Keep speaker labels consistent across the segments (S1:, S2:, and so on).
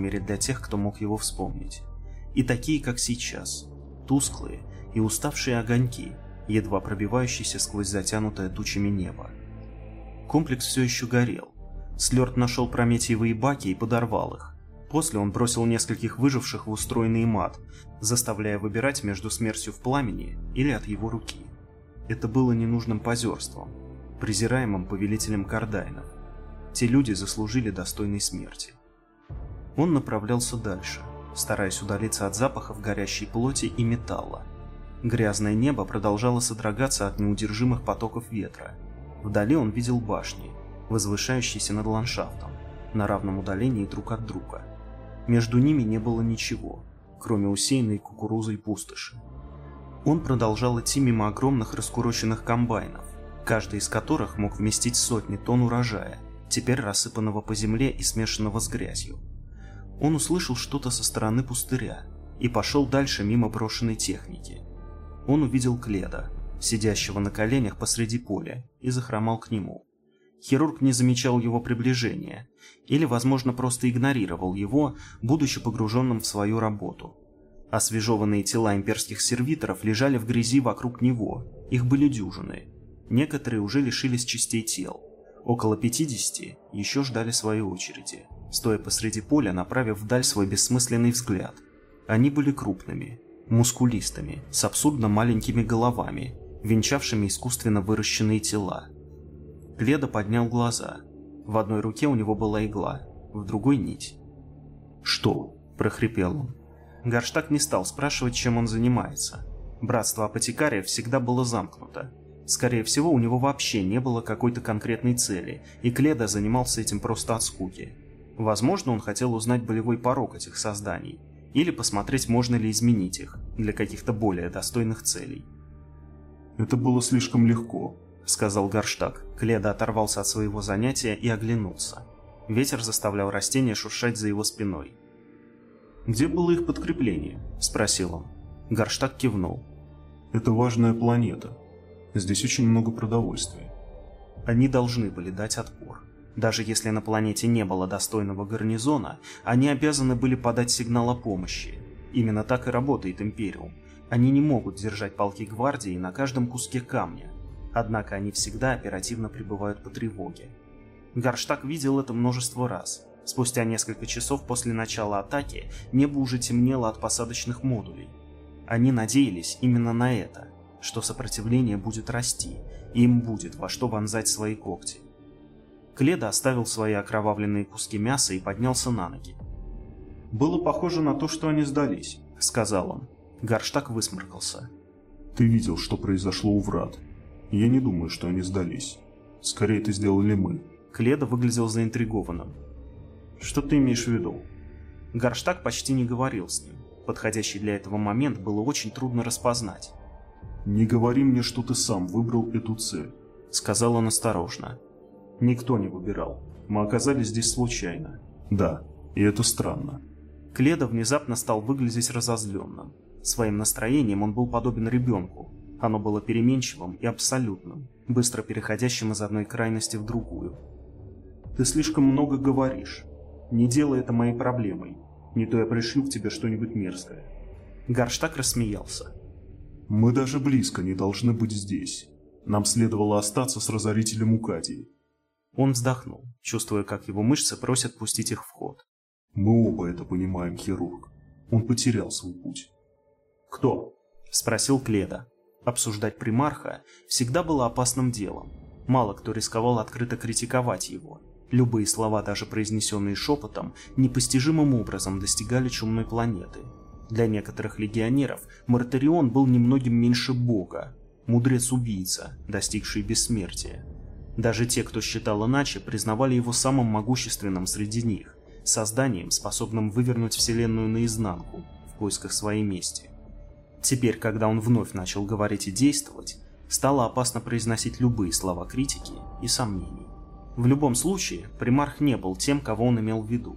S1: мере для тех, кто мог его вспомнить. И такие, как сейчас. Тусклые и уставшие огоньки, едва пробивающиеся сквозь затянутое тучами небо. Комплекс все еще горел. Слёрд нашел прометиевые баки и подорвал их. После он бросил нескольких выживших в устроенный мат, заставляя выбирать между смертью в пламени или от его руки. Это было ненужным позерством, презираемым повелителем Кардайнов. Те люди заслужили достойной смерти. Он направлялся дальше, стараясь удалиться от запахов горящей плоти и металла. Грязное небо продолжало содрогаться от неудержимых потоков ветра. Вдали он видел башни, возвышающиеся над ландшафтом, на равном удалении друг от друга. Между ними не было ничего, кроме усеянной кукурузой пустоши. Он продолжал идти мимо огромных раскуроченных комбайнов, каждый из которых мог вместить сотни тонн урожая, теперь рассыпанного по земле и смешанного с грязью. Он услышал что-то со стороны пустыря и пошел дальше мимо брошенной техники. Он увидел Кледа, сидящего на коленях посреди поля, и захромал к нему. Хирург не замечал его приближения, или, возможно, просто игнорировал его, будучи погруженным в свою работу. Освежеванные тела имперских сервиторов лежали в грязи вокруг него, их были дюжины. Некоторые уже лишились частей тел. Около 50 еще ждали своей очереди, стоя посреди поля, направив вдаль свой бессмысленный взгляд. Они были крупными, мускулистыми, с абсурдно маленькими головами, венчавшими искусственно выращенные тела. Кледа поднял глаза. В одной руке у него была игла, в другой нить. «Что?» – прохрипел он. Горштаг не стал спрашивать, чем он занимается. Братство апотекариев всегда было замкнуто. Скорее всего, у него вообще не было какой-то конкретной цели, и Кледа занимался этим просто от скуки. Возможно, он хотел узнать болевой порог этих созданий, или посмотреть, можно ли изменить их для каких-то более достойных целей.
S2: «Это было слишком легко», —
S1: сказал Горштаг. Кледа оторвался от своего занятия и оглянулся. Ветер заставлял растения шуршать за его спиной.
S2: «Где было их подкрепление?»
S1: – спросил он. Горштаг кивнул.
S2: «Это важная планета. Здесь очень много продовольствия».
S1: Они должны были дать отпор. Даже если на планете не было достойного гарнизона, они обязаны были подать сигнал о помощи. Именно так и работает Империум. Они не могут держать полки гвардии на каждом куске камня. Однако они всегда оперативно прибывают по тревоге. Гарштаг видел это множество раз – Спустя несколько часов после начала атаки небо уже темнело от посадочных модулей. Они надеялись именно на это, что сопротивление будет расти, и им будет во что вонзать свои когти. Кледа оставил свои окровавленные куски мяса и поднялся на ноги.
S2: «Было похоже на то, что они сдались», —
S1: сказал он. Гарштаг высморкался.
S2: «Ты видел, что произошло у врат. Я не думаю, что они сдались. Скорее, это сделали мы».
S1: Кледа выглядел заинтригованным. Что ты имеешь в виду? Гарштаг почти не говорил с ним. Подходящий для этого момент было очень трудно распознать.
S2: «Не говори мне, что ты сам выбрал эту цель», —
S1: сказал он осторожно.
S2: «Никто не выбирал. Мы оказались здесь случайно. Да, и это странно».
S1: Кледа внезапно стал выглядеть разозленным. Своим настроением он был подобен ребенку. Оно было переменчивым и абсолютным, быстро переходящим из одной крайности в другую.
S2: «Ты слишком много говоришь. Не делай это моей проблемой. Не то я пришлю к тебе что-нибудь мерзкое.
S1: Гарштаг рассмеялся.
S2: Мы даже близко не должны быть здесь. Нам следовало остаться с разорителем Укадии.
S1: Он вздохнул, чувствуя, как его мышцы просят пустить их в ход.
S2: Мы оба это понимаем, хирург. Он потерял свой путь.
S1: Кто? Спросил Кледа. Обсуждать примарха всегда было опасным делом. Мало кто рисковал открыто критиковать его. Любые слова, даже произнесенные шепотом, непостижимым образом достигали чумной планеты. Для некоторых легионеров Мартарион был немногим меньше бога, мудрец-убийца, достигший бессмертия. Даже те, кто считал иначе, признавали его самым могущественным среди них, созданием, способным вывернуть Вселенную наизнанку в поисках своей мести. Теперь, когда он вновь начал говорить и действовать, стало опасно произносить любые слова критики и сомнений. В любом случае, примарх не был тем, кого он имел в виду.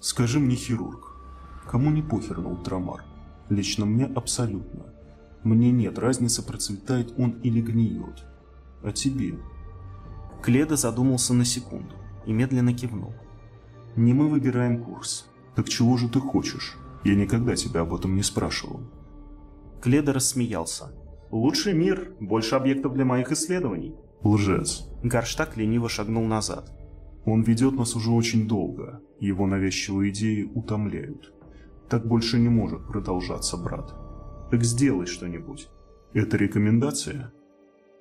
S2: «Скажи мне, хирург, кому не похер на ультрамар? Лично мне абсолютно. Мне нет разницы, процветает он или гниет. А тебе?»
S1: Кледа задумался на секунду и медленно кивнул.
S2: «Не мы выбираем курс. Так чего же ты хочешь? Я никогда тебя об этом не спрашивал.
S1: Кледа рассмеялся. «Лучший мир, больше объектов для моих исследований».
S2: Лжец.
S1: Гарштаг лениво шагнул назад.
S2: Он ведет нас уже очень долго. Его навязчивые идеи утомляют. Так больше не может продолжаться, брат. Так сделай что-нибудь. Это рекомендация?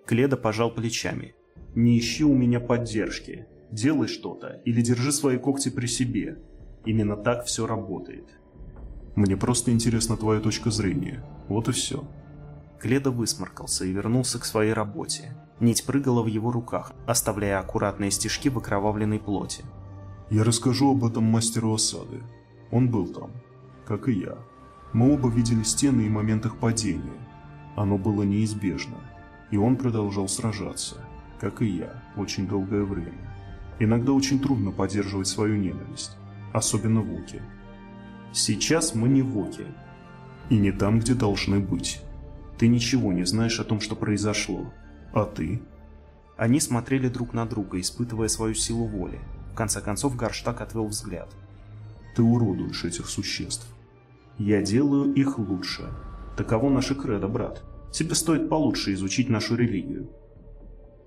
S1: Кледа пожал плечами. Не ищи у меня поддержки. Делай что-то или держи свои когти при себе. Именно так все работает.
S2: Мне просто интересна твоя точка зрения. Вот и все.
S1: Кледа высморкался и вернулся к своей работе. Нить прыгала в его руках, оставляя аккуратные стежки в окровавленной плоти.
S2: Я расскажу об этом мастеру осады. Он был там, как и я. Мы оба видели стены и момент их падения. Оно было неизбежно. И он продолжал сражаться, как и я, очень долгое время. Иногда очень трудно поддерживать свою ненависть, особенно в Оке. Сейчас мы не в Оке. И не там, где должны быть. Ты ничего не знаешь о том, что произошло. А ты?
S1: Они смотрели друг на друга, испытывая свою силу воли. В конце концов Гарштаг отвел взгляд.
S2: Ты уродуешь этих существ.
S1: Я делаю их лучше. Таково наше кредо, брат. Тебе стоит получше изучить нашу религию.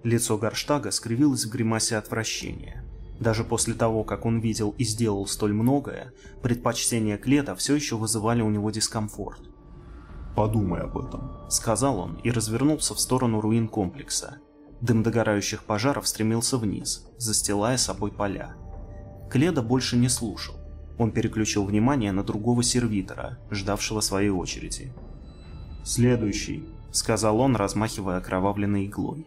S1: Лицо Гарштага скривилось в гримасе отвращения. Даже после того, как он видел и сделал столь многое, предпочтения Клета все еще вызывали у него дискомфорт.
S2: «Подумай об этом», —
S1: сказал он и развернулся в сторону руин комплекса. Дым догорающих пожаров стремился вниз, застилая собой поля. Кледа больше не слушал. Он переключил внимание на другого сервитора, ждавшего своей очереди. «Следующий», — сказал он, размахивая окровавленной иглой.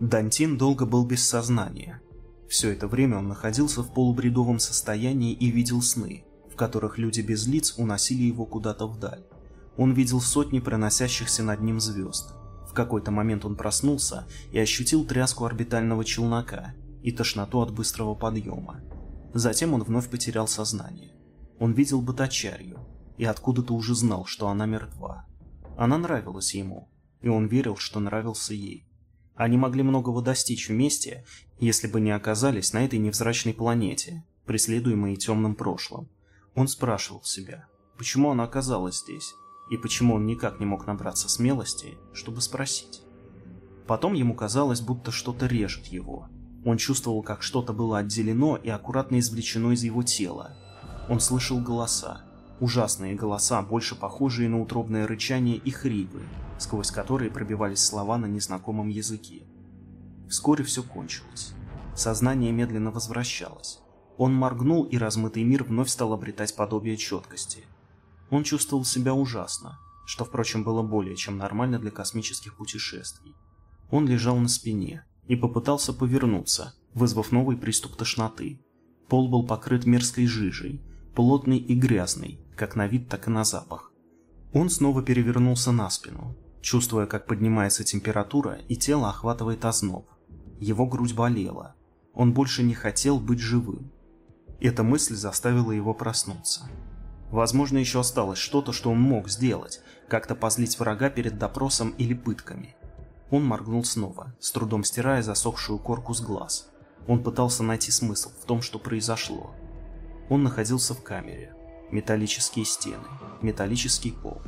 S1: Дантин долго был без сознания. Все это время он находился в полубредовом состоянии и видел сны, в которых люди без лиц уносили его куда-то вдаль. Он видел сотни проносящихся над ним звезд. В какой-то момент он проснулся и ощутил тряску орбитального челнока и тошноту от быстрого подъема. Затем он вновь потерял сознание. Он видел Батачарью и откуда-то уже знал, что она мертва. Она нравилась ему, и он верил, что нравился ей. Они могли многого достичь вместе, если бы не оказались на этой невзрачной планете, преследуемой темным прошлым. Он спрашивал себя, почему она оказалась здесь, и почему он никак не мог набраться смелости, чтобы спросить. Потом ему казалось, будто что-то режет его. Он чувствовал, как что-то было отделено и аккуратно извлечено из его тела. Он слышал голоса. Ужасные голоса, больше похожие на утробное рычание и хрипы, сквозь которые пробивались слова на незнакомом языке. Вскоре все кончилось. Сознание медленно возвращалось. Он моргнул, и размытый мир вновь стал обретать подобие четкости. Он чувствовал себя ужасно, что, впрочем, было более чем нормально для космических путешествий. Он лежал на спине и попытался повернуться, вызвав новый приступ тошноты. Пол был покрыт мерзкой жижей, плотный и грязный, как на вид, так и на запах. Он снова перевернулся на спину, чувствуя, как поднимается температура и тело охватывает озноб. Его грудь болела. Он больше не хотел быть живым. Эта мысль заставила его проснуться. Возможно, еще осталось что-то, что он мог сделать, как-то позлить врага перед допросом или пытками. Он моргнул снова, с трудом стирая засохшую корку с глаз. Он пытался найти смысл в том, что произошло. Он находился в камере. Металлические стены, металлический пол.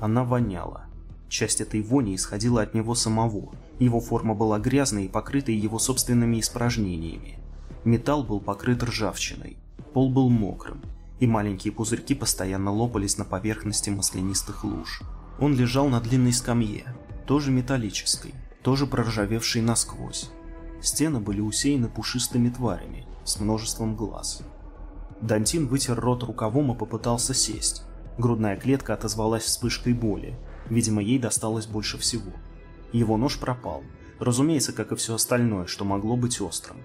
S1: Она воняла. Часть этой вони исходила от него самого. Его форма была грязной и покрытой его собственными испражнениями. Металл был покрыт ржавчиной. Пол был мокрым, и маленькие пузырьки постоянно лопались на поверхности маслянистых луж. Он лежал на длинной скамье, тоже металлической, тоже проржавевшей насквозь. Стены были усеяны пушистыми тварями, с множеством глаз. Дантин вытер рот рукавом и попытался сесть. Грудная клетка отозвалась вспышкой боли. Видимо, ей досталось больше всего. Его нож пропал. Разумеется, как и все остальное, что могло быть острым.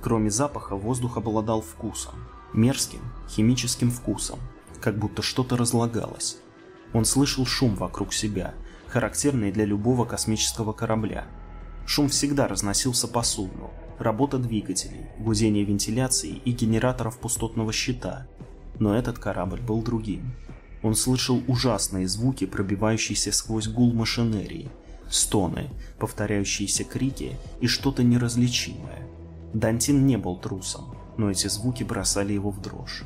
S1: Кроме запаха, воздух обладал вкусом мерзким, химическим вкусом, как будто что-то разлагалось. Он слышал шум вокруг себя, характерный для любого космического корабля. Шум всегда разносился по судну, работа двигателей, гудение вентиляции и генераторов пустотного щита. Но этот корабль был другим. Он слышал ужасные звуки, пробивающиеся сквозь гул машинерии, стоны, повторяющиеся крики и что-то неразличимое. Дантин не был трусом, но эти звуки бросали его в дрожь.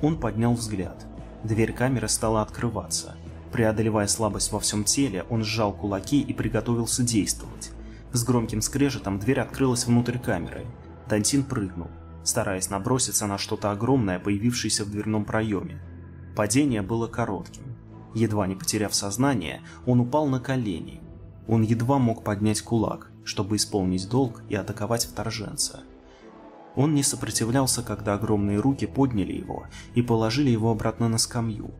S1: Он поднял взгляд. Дверь камеры стала открываться. Преодолевая слабость во всем теле, он сжал кулаки и приготовился действовать. С громким скрежетом дверь открылась внутрь камеры. Дантин прыгнул, стараясь наброситься на что-то огромное, появившееся в дверном проеме. Падение было коротким. Едва не потеряв сознание, он упал на колени. Он едва мог поднять кулак, чтобы исполнить долг и атаковать вторженца. Он не сопротивлялся, когда огромные руки подняли его и положили его обратно на скамью.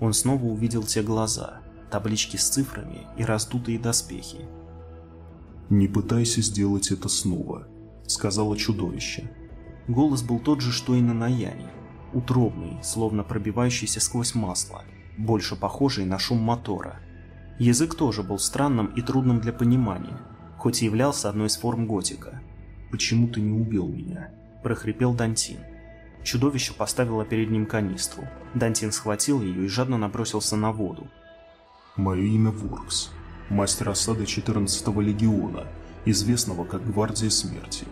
S1: Он снова увидел те глаза, таблички с цифрами и раздутые доспехи.
S2: «Не пытайся сделать это снова», — сказала чудовище.
S1: Голос был тот же, что и на Наяне. Утробный, словно пробивающийся сквозь масло, больше похожий на шум мотора. Язык тоже был странным и трудным для понимания, хоть и являлся одной из форм готика. «Почему ты не убил меня?» – прохрипел Дантин. Чудовище поставило перед ним канистру. Дантин схватил ее и жадно набросился на воду.
S2: «Мое имя Воркс, мастер осады 14-го легиона, известного как Гвардия Смерти.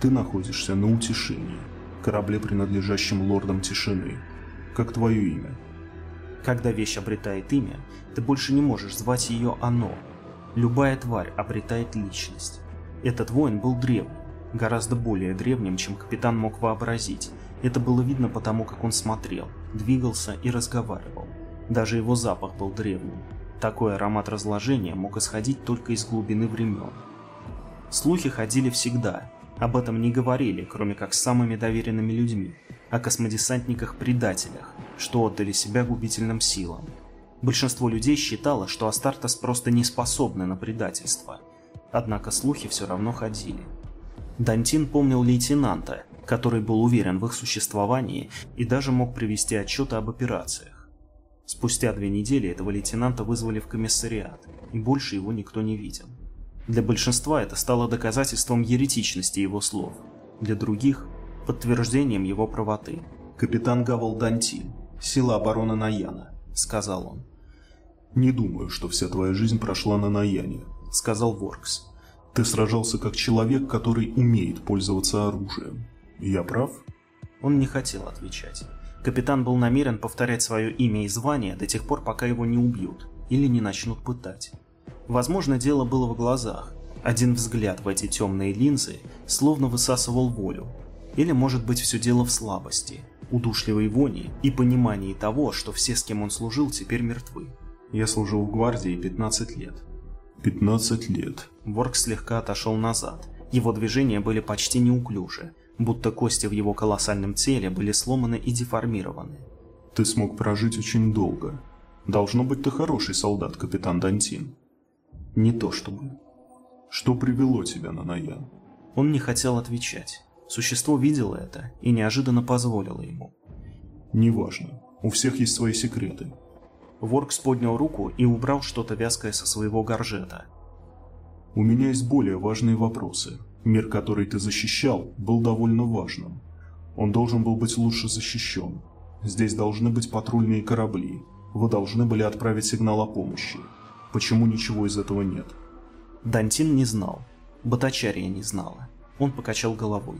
S2: Ты находишься на Утешении, корабле, принадлежащем лордам Тишины. Как твое имя?»
S1: Когда вещь обретает имя, ты больше не можешь звать ее «оно». Любая тварь обретает личность. Этот воин был древним, гораздо более древним, чем капитан мог вообразить. Это было видно потому, как он смотрел, двигался и разговаривал. Даже его запах был древним. Такой аромат разложения мог исходить только из глубины времен. Слухи ходили всегда, об этом не говорили, кроме как с самыми доверенными людьми, о космодесантниках-предателях, что отдали себя губительным силам. Большинство людей считало, что Астартес просто не способны на предательство. Однако слухи все равно ходили. Дантин помнил лейтенанта, который был уверен в их существовании и даже мог привести отчеты об операциях. Спустя две недели этого лейтенанта вызвали в комиссариат, и больше его никто не видел. Для большинства это стало доказательством еретичности его слов, для других – подтверждением его правоты. «Капитан Гавал Дантин, сила обороны Наяна», – сказал он.
S2: «Не думаю, что вся твоя жизнь прошла на Наяне», – сказал Воркс. «Ты сражался как человек, который умеет пользоваться оружием. Я прав?»
S1: Он не хотел отвечать. Капитан был намерен повторять свое имя и звание до тех пор, пока его не убьют или не начнут пытать. Возможно, дело было в глазах. Один взгляд в эти темные линзы словно высасывал волю. Или, может быть, все дело в слабости, удушливой вони и понимании того, что все, с кем он служил, теперь мертвы. Я служил в гвардии 15 лет.
S2: 15 лет.
S1: Ворк слегка отошел назад. Его движения были почти неуклюжи, будто кости в его колоссальном теле были сломаны и деформированы.
S2: Ты смог прожить очень долго. Должно быть, ты хороший солдат, капитан Дантин.
S1: Не то чтобы.
S2: Что привело тебя на Наян?
S1: Он не хотел отвечать. Существо видело это и неожиданно позволило ему.
S2: Неважно. У всех есть свои секреты.
S1: Воркс поднял руку и убрал что-то вязкое со своего горжета.
S2: У меня есть более важные вопросы. Мир, который ты защищал, был довольно важным. Он должен был быть лучше защищен. Здесь должны быть патрульные корабли. Вы должны были отправить сигнал о помощи. Почему ничего из этого нет?
S1: Дантин не знал. Батачария не знала. Он покачал головой.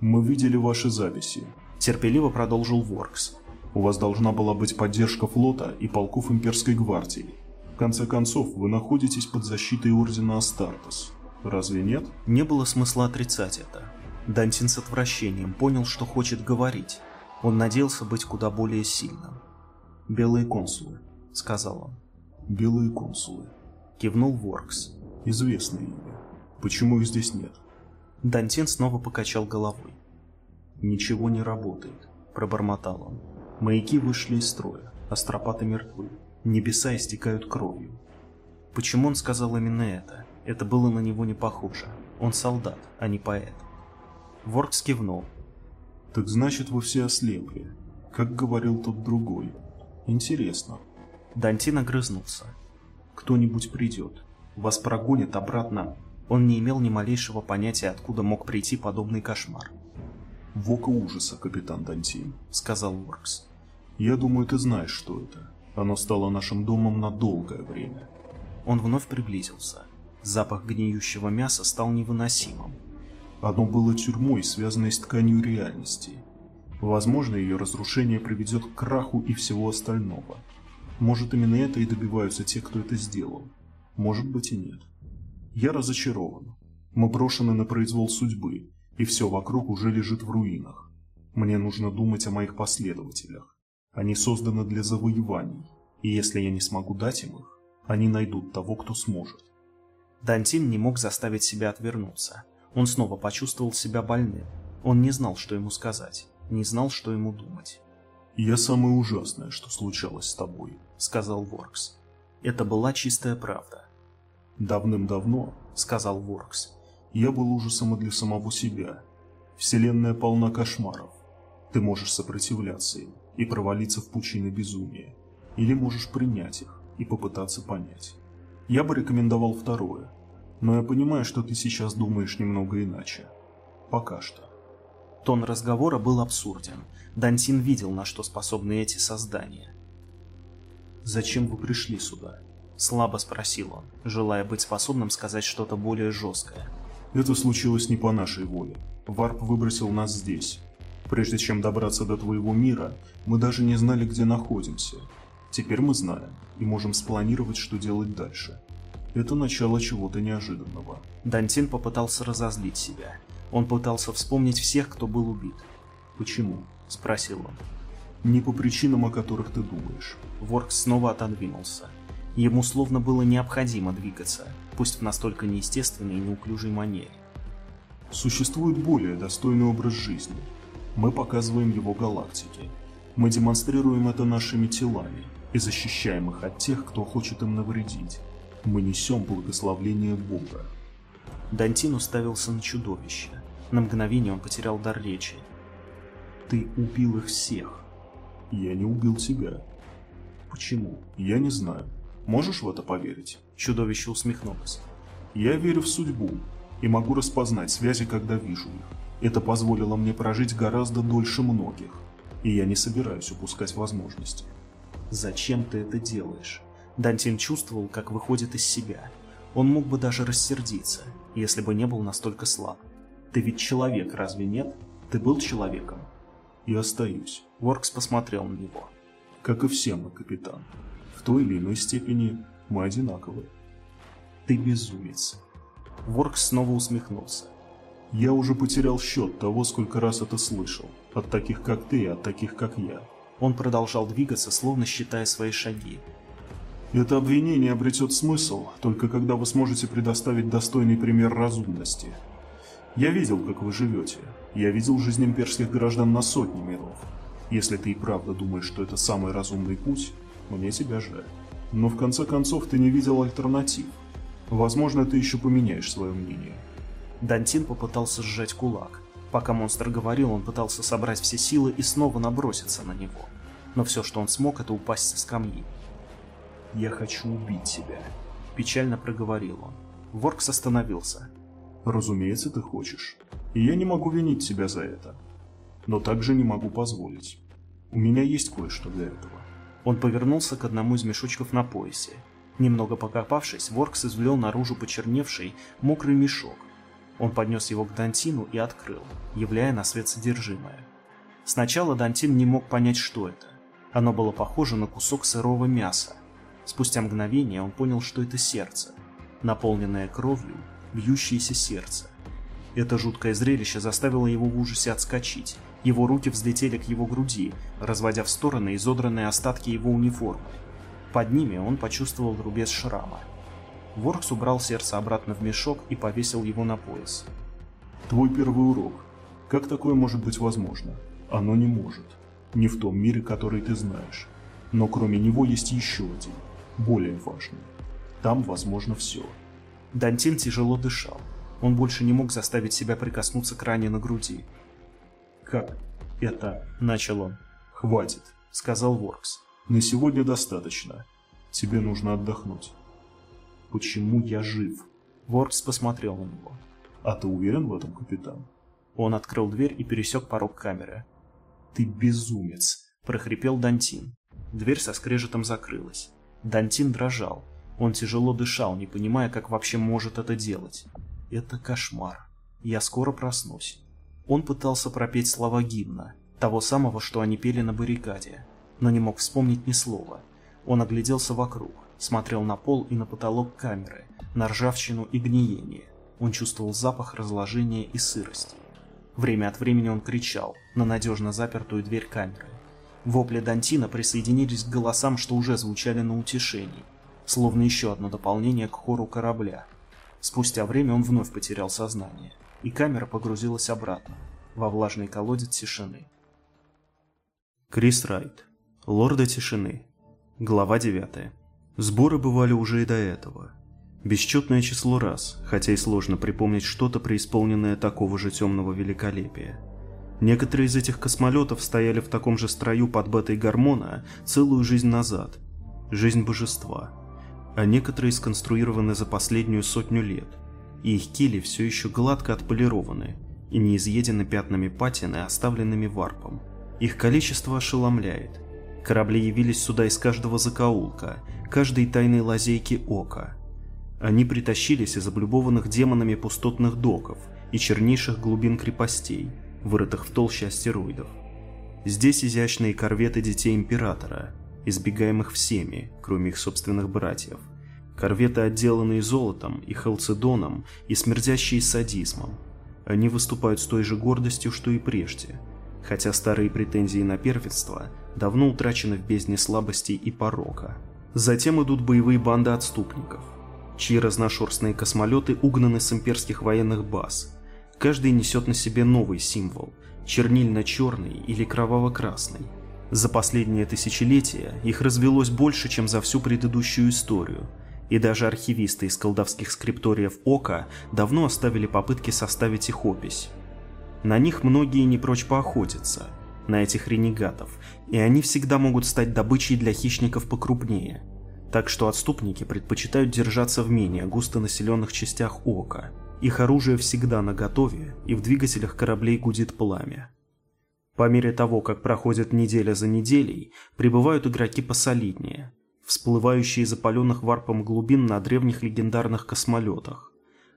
S2: «Мы видели ваши записи», –
S1: терпеливо продолжил Воркс.
S2: «У вас должна была быть поддержка флота и полков имперской гвардии. В конце концов, вы находитесь под защитой Ордена Астартес. Разве нет?»
S1: Не было смысла отрицать это. Дантин с отвращением понял, что хочет говорить. Он надеялся быть куда более сильным. «Белые консулы», — сказал он.
S2: Белые консулы.
S1: Кивнул Воркс.
S2: Известное имя. Почему их здесь нет?
S1: Дантин снова покачал головой.
S2: «Ничего не работает», – пробормотал он. «Маяки вышли из строя, астропаты мертвы, небеса истекают кровью».
S1: Почему он сказал именно это? Это было на него не похоже. Он солдат, а не поэт. Воркс кивнул.
S2: «Так значит, вы все ослепли, как говорил тот другой. Интересно,
S1: Дантин огрызнулся.
S2: «Кто-нибудь придет. Вас прогонят обратно».
S1: Он не имел ни малейшего понятия, откуда мог прийти подобный кошмар.
S2: «Вока ужаса, капитан Дантин», —
S1: сказал Воркс.
S2: «Я думаю, ты знаешь, что это. Оно стало нашим домом на долгое время».
S1: Он вновь приблизился. Запах гниющего мяса стал невыносимым.
S2: Оно было тюрьмой, связанной с тканью реальности. Возможно, ее разрушение приведет к краху и всего остального. Может, именно это и добиваются те, кто это сделал. Может быть и нет. Я разочарован. Мы брошены на произвол судьбы, и все вокруг уже лежит в руинах. Мне нужно думать о моих последователях. Они созданы для завоеваний, и если я не смогу дать им их, они найдут того, кто сможет.
S1: Дантин не мог заставить себя отвернуться. Он снова почувствовал себя больным. Он не знал, что ему сказать, не знал, что ему думать.
S2: «Я самое ужасное, что случалось с тобой», — сказал Воркс.
S1: Это была чистая правда.
S2: «Давным-давно», — сказал Воркс, — «я был ужасом и для самого себя. Вселенная полна кошмаров. Ты можешь сопротивляться им и провалиться в пучины безумия, или можешь принять их и попытаться понять. Я бы рекомендовал второе, но я понимаю, что ты сейчас думаешь немного иначе. Пока что.
S1: Тон разговора был абсурден. Дантин видел, на что способны эти создания. «Зачем вы пришли сюда?» Слабо спросил он, желая быть способным сказать что-то более жесткое.
S2: «Это случилось не по нашей воле. Варп выбросил нас здесь. Прежде чем добраться до твоего мира, мы даже не знали, где находимся. Теперь мы знаем и можем спланировать, что делать дальше. Это начало чего-то неожиданного.
S1: Дантин попытался разозлить себя. Он пытался вспомнить всех, кто был убит.
S2: «Почему?»
S1: – спросил он.
S2: «Не по причинам, о которых ты думаешь».
S1: Ворк снова отодвинулся. Ему словно было необходимо двигаться, пусть в настолько неестественной и неуклюжей манере.
S2: Существует более достойный образ жизни. Мы показываем его галактике. Мы демонстрируем это нашими телами, и защищаем их от тех, кто хочет им навредить. Мы несем благословление Бога.
S1: Дантин уставился на чудовище. На мгновение он потерял дар речи. «Ты убил их всех».
S2: «Я не убил тебя».
S1: «Почему?»
S2: «Я не знаю. Можешь в это поверить?»
S1: Чудовище усмехнулось.
S2: «Я верю в судьбу и могу распознать связи, когда вижу их. Это позволило мне прожить гораздо дольше многих, и я не собираюсь упускать возможности».
S1: Зачем ты это делаешь? Дантин чувствовал, как выходит из себя. Он мог бы даже рассердиться, если бы не был настолько слаб. Ты ведь человек, разве нет? Ты был человеком.
S2: И остаюсь.
S1: Воркс посмотрел на него.
S2: Как и все мы, капитан. В той или иной степени мы одинаковы.
S1: Ты безумец. Воркс снова усмехнулся.
S2: Я уже потерял счет того, сколько раз это слышал. От таких, как ты, от таких, как я.
S1: Он продолжал двигаться, словно считая свои шаги.
S2: Это обвинение обретет смысл, только когда вы сможете предоставить достойный пример разумности. Я видел, как вы живете. Я видел жизнь имперских граждан на сотни миров. Если ты и правда думаешь, что это самый разумный путь, мне тебя жаль. Но в конце концов ты не видел альтернатив. Возможно, ты еще поменяешь свое мнение.
S1: Дантин попытался сжать кулак. Пока монстр говорил, он пытался собрать все силы и снова наброситься на него. Но все, что он смог, это упасть со скамьи. «Я хочу убить тебя», – печально проговорил он. Воркс остановился.
S2: «Разумеется, ты хочешь. И я не могу винить тебя за это. Но также не могу позволить. У меня есть кое-что для этого».
S1: Он повернулся к одному из мешочков на поясе. Немного покопавшись, Воркс извлел наружу почерневший, мокрый мешок, он поднес его к Дантину и открыл, являя на свет содержимое. Сначала Дантин не мог понять, что это. Оно было похоже на кусок сырого мяса. Спустя мгновение он понял, что это сердце, наполненное кровью, бьющееся сердце. Это жуткое зрелище заставило его в ужасе отскочить. Его руки взлетели к его груди, разводя в стороны изодранные остатки его униформы. Под ними он почувствовал рубец шрама. Воркс убрал сердце обратно в мешок и повесил его на пояс.
S2: «Твой первый урок. Как такое может быть возможно? Оно не может. Не в том мире, который ты знаешь. Но кроме него есть еще один, более важный. Там возможно все».
S1: Дантин тяжело дышал. Он больше не мог заставить себя прикоснуться к ране на груди.
S2: «Как это?»
S1: – начал он.
S2: «Хватит», – сказал Воркс. «На сегодня достаточно. Тебе нужно отдохнуть».
S1: Почему я жив? Воркс посмотрел на него.
S2: А ты уверен в этом, капитан?
S1: Он открыл дверь и пересек порог камеры. Ты безумец, прохрипел Дантин. Дверь со скрежетом закрылась. Дантин дрожал. Он тяжело дышал, не понимая, как вообще может это делать. Это кошмар. Я скоро проснусь. Он пытался пропеть слова гимна.
S3: Того самого, что они пели на баррикаде, но не мог вспомнить ни слова. Он огляделся вокруг, смотрел на пол и на потолок камеры, на ржавчину и гниение. Он чувствовал запах разложения и сырости. Время от времени он кричал на надежно запертую дверь камеры. Вопли Дантина присоединились к голосам, что уже звучали на утешении, словно еще одно дополнение к хору корабля. Спустя время он вновь потерял сознание, и камера погрузилась обратно, во влажный колодец тишины.
S1: Крис Райт. Лорда тишины. Глава 9. Сборы бывали уже и до этого. Бесчетное число раз, хотя и сложно припомнить что-то преисполненное такого же темного великолепия. Некоторые из этих космолетов стояли в таком же строю под бетой гормона целую жизнь назад. Жизнь божества. А некоторые сконструированы за последнюю сотню лет. И их кили все еще гладко отполированы и не изъедены пятнами патины, оставленными варпом. Их количество ошеломляет. Корабли явились сюда из каждого закоулка, каждой тайной лазейки ока – они притащились из облюбованных демонами пустотных доков и чернейших глубин крепостей, вырытых в толще астероидов. Здесь изящные корветы детей Императора, избегаемых всеми, кроме их собственных братьев. Корветы, отделанные золотом и халцедоном и смердящие садизмом. Они выступают с той же гордостью, что и прежде, хотя старые претензии на первенство давно утрачены в бездне слабостей и порока. Затем идут боевые банды отступников – чьи разношерстные космолеты угнаны с имперских военных баз. Каждый несет на себе новый символ – чернильно-черный или кроваво-красный. За последнее тысячелетие их развелось больше, чем за всю предыдущую историю, и даже архивисты из колдовских скрипториев Ока давно оставили попытки составить их опись. На них многие не прочь поохотиться, на этих ренегатов, и они всегда могут стать добычей для хищников покрупнее – так что отступники предпочитают держаться в менее густонаселенных частях Ока. Их оружие всегда наготове, и в двигателях кораблей гудит пламя. По мере того, как проходит неделя за неделей, прибывают игроки посолиднее, всплывающие из опаленных варпом глубин на древних легендарных космолетах.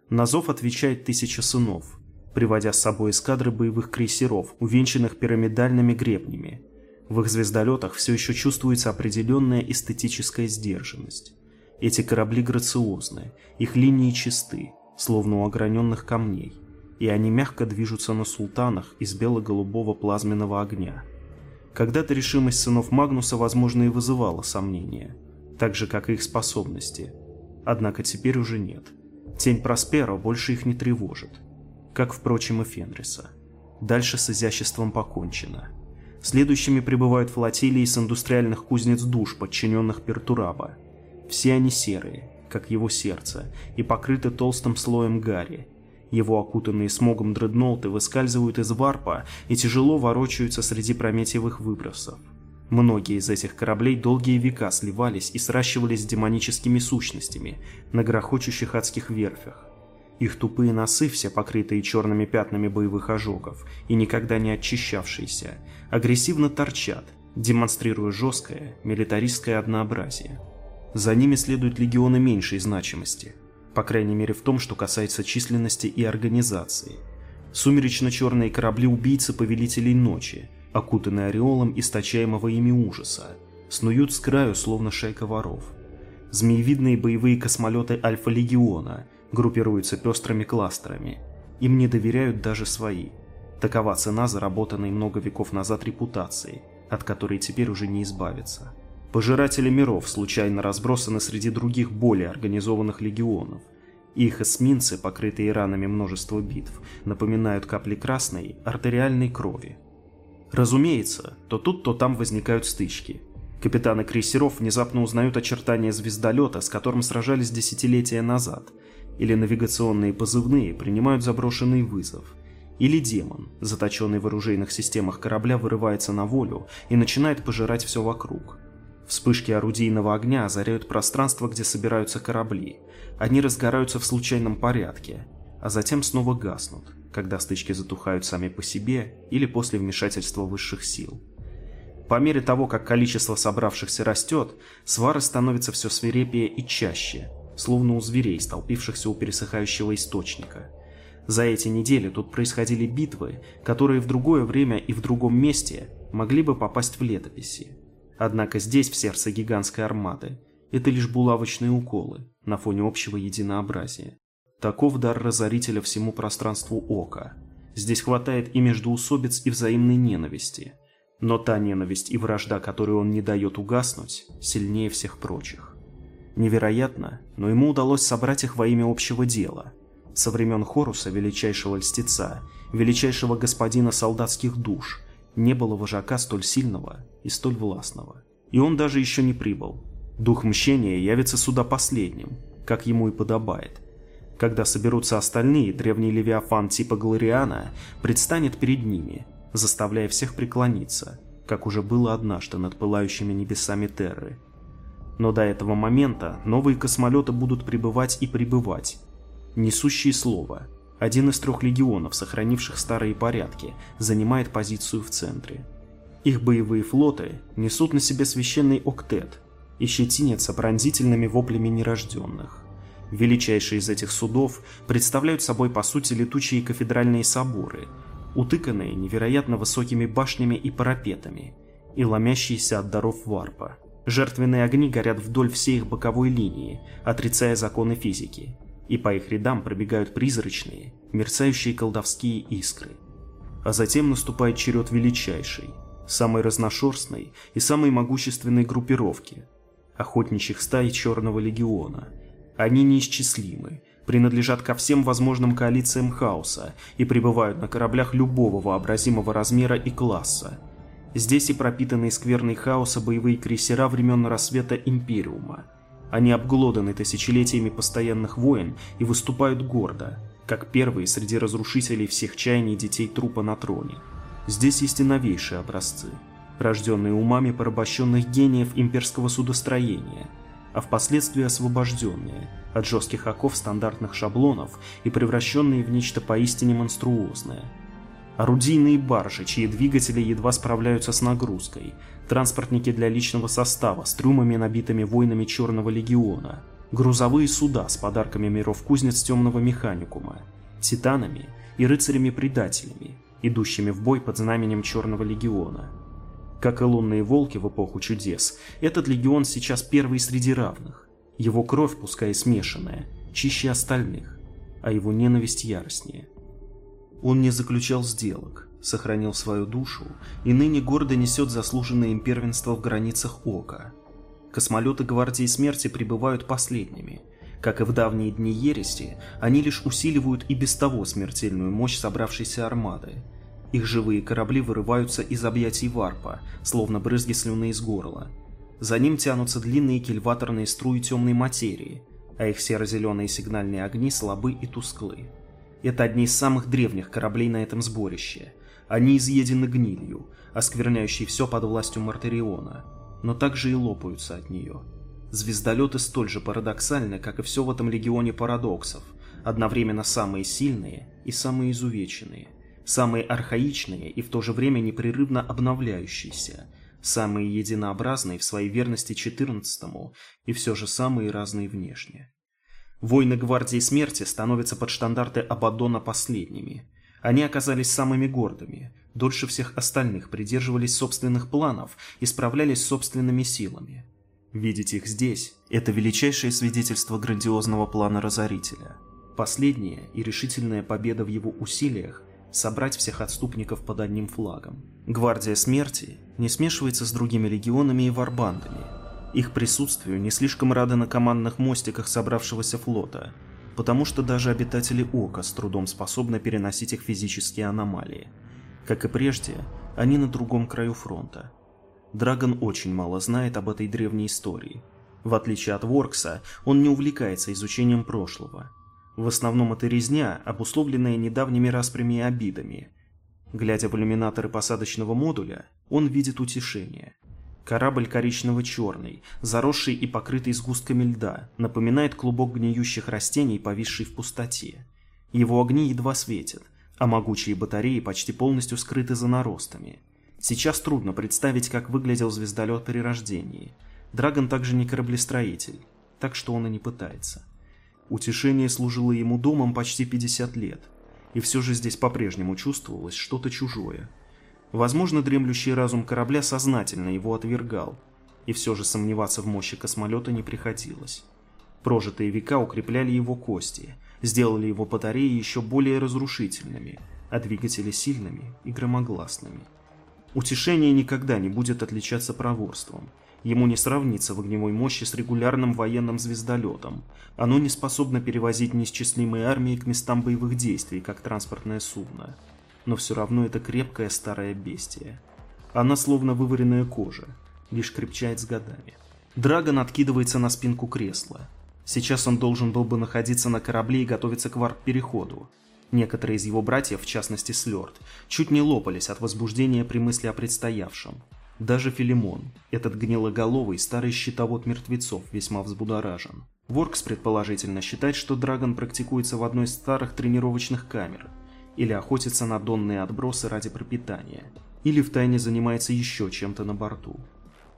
S1: На зов отвечает тысяча сынов, приводя с собой эскадры боевых крейсеров, увенчанных пирамидальными гребнями, в их звездолетах все еще чувствуется определенная эстетическая сдержанность. Эти корабли грациозны, их линии чисты, словно у ограненных камней, и они мягко движутся на султанах из бело-голубого плазменного огня. Когда-то решимость сынов Магнуса, возможно, и вызывала сомнения, так же, как и их способности. Однако теперь уже нет. Тень Просперо больше их не тревожит, как, впрочем, и Фенриса. Дальше с изяществом покончено. Следующими прибывают флотилии с индустриальных кузнец душ, подчиненных Пертураба. Все они серые, как его сердце, и покрыты толстым слоем гари. Его окутанные смогом дредноуты выскальзывают из варпа и тяжело ворочаются среди прометьевых выбросов. Многие из этих кораблей долгие века сливались и сращивались с демоническими сущностями на грохочущих адских верфях. Их тупые носы, все покрытые черными пятнами боевых ожогов и никогда не очищавшиеся, агрессивно торчат, демонстрируя жесткое, милитаристское однообразие. За ними следуют легионы меньшей значимости, по крайней мере в том, что касается численности и организации. Сумеречно-черные корабли-убийцы повелителей ночи, окутанные ореолом источаемого ими ужаса, снуют с краю, словно шайка воров. Змеевидные боевые космолеты Альфа-Легиона – группируются пестрыми кластерами. Им не доверяют даже свои. Такова цена заработанной много веков назад репутации, от которой теперь уже не избавиться. Пожиратели миров случайно разбросаны среди других более организованных легионов. Их эсминцы, покрытые ранами множества битв, напоминают капли красной артериальной крови. Разумеется, то тут, то там возникают стычки. Капитаны крейсеров внезапно узнают очертания звездолета, с которым сражались десятилетия назад, или навигационные позывные принимают заброшенный вызов, или демон, заточенный в оружейных системах корабля, вырывается на волю и начинает пожирать все вокруг. Вспышки орудийного огня озаряют пространство, где собираются корабли. Они разгораются в случайном порядке, а затем снова гаснут, когда стычки затухают сами по себе или после вмешательства высших сил. По мере того, как количество собравшихся растет, свары становятся все свирепее и чаще – словно у зверей, столпившихся у пересыхающего источника. За эти недели тут происходили битвы, которые в другое время и в другом месте могли бы попасть в летописи. Однако здесь, в сердце гигантской армады, это лишь булавочные уколы на фоне общего единообразия. Таков дар разорителя всему пространству ока. Здесь хватает и междоусобиц, и взаимной ненависти. Но та ненависть и вражда, которую он не дает угаснуть, сильнее всех прочих. Невероятно, но ему удалось собрать их во имя общего дела. Со времен Хоруса, величайшего льстеца, величайшего господина солдатских душ, не было вожака столь сильного и столь властного. И он даже еще не прибыл. Дух мщения явится сюда последним, как ему и подобает. Когда соберутся остальные, древний Левиафан типа Глориана предстанет перед ними, заставляя всех преклониться, как уже было однажды над пылающими небесами Терры. Но до этого момента новые космолеты будут прибывать и прибывать. Несущие слово, один из трех легионов, сохранивших старые порядки, занимает позицию в центре. Их боевые флоты несут на себе священный октет и щетинятся пронзительными воплями нерожденных. Величайшие из этих судов представляют собой по сути летучие кафедральные соборы, утыканные невероятно высокими башнями и парапетами, и ломящиеся от даров варпа. Жертвенные огни горят вдоль всей их боковой линии, отрицая законы физики, и по их рядам пробегают призрачные, мерцающие колдовские искры. А затем наступает черед величайшей, самой разношерстной и самой могущественной группировки – охотничьих стай Черного Легиона. Они неисчислимы, принадлежат ко всем возможным коалициям хаоса и пребывают на кораблях любого вообразимого размера и класса – Здесь и пропитанные скверной хаоса боевые крейсера времен рассвета Империума. Они обглоданы тысячелетиями постоянных войн и выступают гордо, как первые среди разрушителей всех чаяний детей трупа на троне. Здесь есть и новейшие образцы, рожденные умами порабощенных гениев имперского судостроения, а впоследствии освобожденные от жестких оков стандартных шаблонов и превращенные в нечто поистине монструозное – орудийные баржи, чьи двигатели едва справляются с нагрузкой, транспортники для личного состава с трюмами, набитыми воинами Черного Легиона, грузовые суда с подарками миров кузнец темного механикума, титанами и рыцарями-предателями, идущими в бой под знаменем Черного Легиона. Как и лунные волки в эпоху чудес, этот легион сейчас первый среди равных. Его кровь, пускай смешанная, чище остальных, а его ненависть яростнее. Он не заключал сделок, сохранил свою душу и ныне гордо несет заслуженное им первенство в границах Ока. Космолеты Гвардии Смерти прибывают последними. Как и в давние дни Ереси, они лишь усиливают и без того смертельную мощь собравшейся армады. Их живые корабли вырываются из объятий варпа, словно брызги слюны из горла. За ним тянутся длинные кильваторные струи темной материи, а их серо-зеленые сигнальные огни слабы и тусклы. Это одни из самых древних кораблей на этом сборище. Они изъедены гнилью, оскверняющей все под властью Мартариона, но также и лопаются от нее. Звездолеты столь же парадоксальны, как и все в этом легионе парадоксов, одновременно самые сильные и самые изувеченные, самые архаичные и в то же время непрерывно обновляющиеся, самые единообразные в своей верности 14 и все же самые разные внешне. Войны Гвардии Смерти становятся под штандарты Абадона последними. Они оказались самыми гордыми, дольше всех остальных придерживались собственных планов и справлялись собственными силами. Видеть их здесь – это величайшее свидетельство грандиозного плана Разорителя. Последняя и решительная победа в его усилиях – собрать всех отступников под одним флагом. Гвардия Смерти не смешивается с другими легионами и варбандами – их присутствию не слишком рады на командных мостиках собравшегося флота, потому что даже обитатели Ока с трудом способны переносить их физические аномалии. Как и прежде, они на другом краю фронта. Драгон очень мало знает об этой древней истории. В отличие от Воркса, он не увлекается изучением прошлого. В основном это резня, обусловленная недавними распрями и обидами. Глядя в иллюминаторы посадочного модуля, он видит утешение. Корабль коричнево-черный, заросший и покрытый сгустками льда, напоминает клубок гниющих растений, повисший в пустоте. Его огни едва светят, а могучие батареи почти полностью скрыты за наростами. Сейчас трудно представить, как выглядел звездолет при рождении. Драгон также не кораблестроитель, так что он и не пытается. Утешение служило ему домом почти 50 лет. и все же здесь по-прежнему чувствовалось что-то чужое. Возможно, дремлющий разум корабля сознательно его отвергал, и все же сомневаться в мощи космолета не приходилось. Прожитые века укрепляли его кости, сделали его батареи еще более разрушительными, а двигатели сильными и громогласными. Утешение никогда не будет отличаться проворством. Ему не сравнится в огневой мощи с регулярным военным звездолетом. Оно не способно перевозить неисчислимые армии к местам боевых действий, как транспортное судно. Но все равно это крепкое старое бестие. Она словно вываренная кожа, лишь крепчает с годами. Драгон откидывается на спинку кресла. Сейчас он должен был бы находиться на корабле и готовиться к варп-переходу. Некоторые из его братьев, в частности Слёрд, чуть не лопались от возбуждения при мысли о предстоявшем. Даже Филимон, этот гнилоголовый старый щитовод мертвецов, весьма взбудоражен. Воркс предположительно считает, что Драгон практикуется в одной из старых тренировочных камер, или охотится на донные отбросы ради пропитания, или втайне занимается еще чем-то на борту.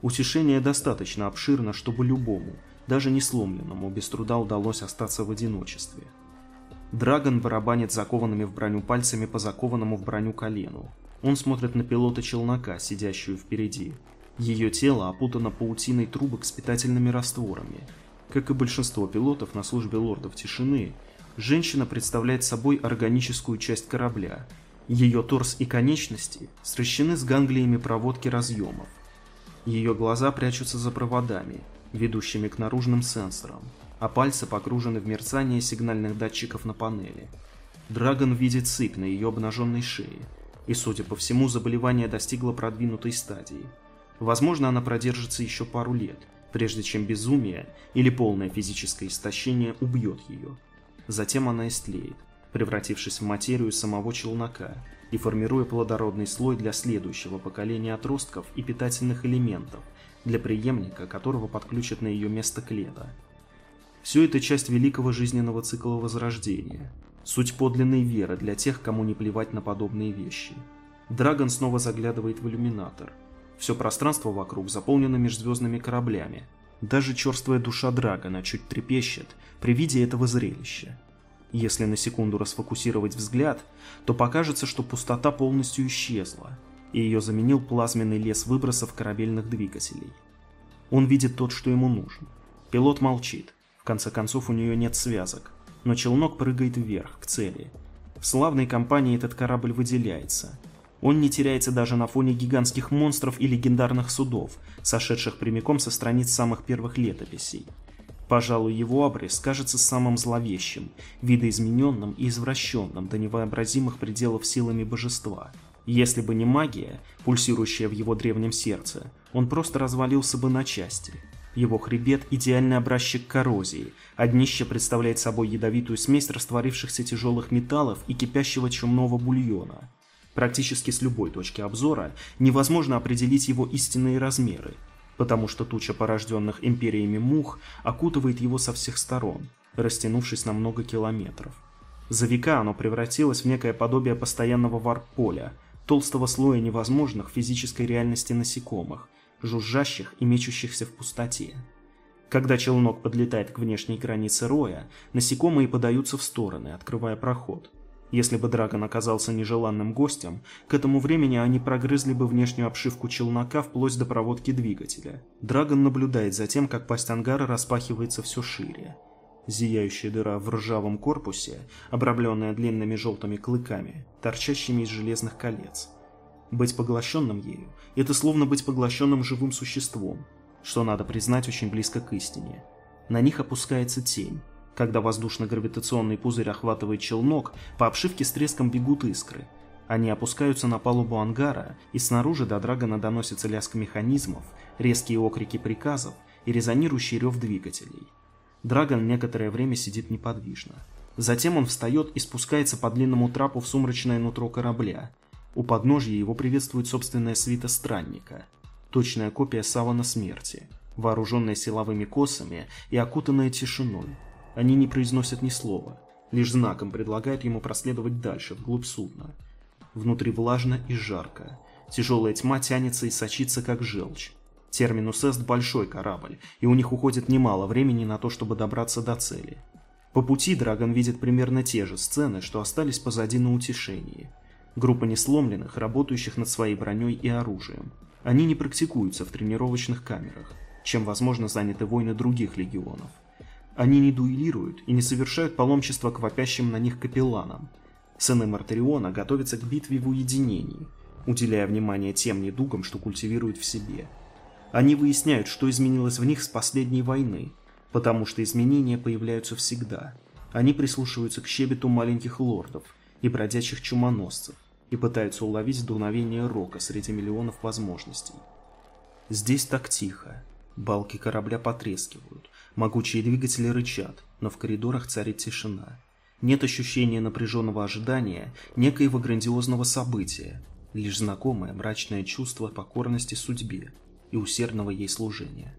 S1: Утешение достаточно обширно, чтобы любому, даже не сломленному, без труда удалось остаться в одиночестве. Драгон барабанит закованными в броню пальцами по закованному в броню колену. Он смотрит на пилота челнока, сидящую впереди. Ее тело опутано паутиной трубок с питательными растворами. Как и большинство пилотов на службе лордов тишины, женщина представляет собой органическую часть корабля. Ее торс и конечности сращены с ганглиями проводки разъемов. Ее глаза прячутся за проводами, ведущими к наружным сенсорам а пальцы погружены в мерцание сигнальных датчиков на панели. Драгон видит сыпь на ее обнаженной шее, и, судя по всему, заболевание достигло продвинутой стадии. Возможно, она продержится еще пару лет, прежде чем безумие или полное физическое истощение убьет ее. Затем она истлеет, превратившись в материю самого челнока и формируя плодородный слой для следующего поколения отростков и питательных элементов, для преемника, которого подключат на ее место клета. Все это часть великого жизненного цикла возрождения. Суть подлинной веры для тех, кому не плевать на подобные вещи. Драгон снова заглядывает в иллюминатор. Все пространство вокруг заполнено межзвездными кораблями. Даже черствая душа Драгона чуть трепещет при виде этого зрелища. Если на секунду расфокусировать взгляд, то покажется, что пустота полностью исчезла, и ее заменил плазменный лес выбросов корабельных двигателей. Он видит тот, что ему нужен. Пилот молчит, в конце концов, у нее нет связок. Но челнок прыгает вверх, к цели. В славной компании этот корабль выделяется. Он не теряется даже на фоне гигантских монстров и легендарных судов, сошедших прямиком со страниц самых первых летописей. Пожалуй, его обрез кажется самым зловещим, видоизмененным и извращенным до невообразимых пределов силами божества. Если бы не магия, пульсирующая в его древнем сердце, он просто развалился бы на части. Его хребет – идеальный образчик коррозии, а днище представляет собой ядовитую смесь растворившихся тяжелых металлов и кипящего чумного бульона. Практически с любой точки обзора невозможно определить его истинные размеры, потому что туча порожденных империями мух окутывает его со всех сторон, растянувшись на много километров. За века оно превратилось в некое подобие постоянного варп-поля, толстого слоя невозможных физической реальности насекомых, жужжащих и мечущихся в пустоте. Когда челнок подлетает к внешней границе роя, насекомые подаются в стороны, открывая проход. Если бы Драгон оказался нежеланным гостем, к этому времени они прогрызли бы внешнюю обшивку челнока вплоть до проводки двигателя. Драгон наблюдает за тем, как пасть ангара распахивается все шире. Зияющая дыра в ржавом корпусе, обрамленная длинными желтыми клыками, торчащими из железных колец. Быть поглощенным ею – это словно быть поглощенным живым существом, что, надо признать, очень близко к истине. На них опускается тень. Когда воздушно-гравитационный пузырь охватывает челнок, по обшивке с треском бегут искры. Они опускаются на палубу ангара, и снаружи до Драгона доносится лязг механизмов, резкие окрики приказов и резонирующий рев двигателей. Драгон некоторое время сидит неподвижно. Затем он встает и спускается по длинному трапу в сумрачное нутро корабля, у подножья его приветствует собственная свита странника, точная копия савана смерти, вооруженная силовыми косами и окутанная тишиной. Они не произносят ни слова, лишь знаком предлагают ему проследовать дальше, вглубь судна. Внутри влажно и жарко. Тяжелая тьма тянется и сочится, как желчь. Терминус Эст – большой корабль, и у них уходит немало времени на то, чтобы добраться до цели. По пути Драгон видит примерно те же сцены, что остались позади на утешении. Группа несломленных, работающих над своей броней и оружием. Они не практикуются в тренировочных камерах, чем, возможно, заняты войны других легионов. Они не дуэлируют и не совершают паломчества к вопящим на них капелланам. Сыны Мартариона готовятся к битве в уединении, уделяя внимание тем недугам, что культивируют в себе. Они выясняют, что изменилось в них с последней войны – потому что изменения появляются всегда. Они прислушиваются к щебету маленьких лордов и бродячих чумоносцев и пытаются уловить дуновение рока среди миллионов возможностей. Здесь так тихо. Балки корабля потрескивают, могучие двигатели рычат, но в коридорах царит тишина. Нет ощущения напряженного ожидания некоего грандиозного события, лишь знакомое мрачное чувство покорности судьбе и усердного ей служения.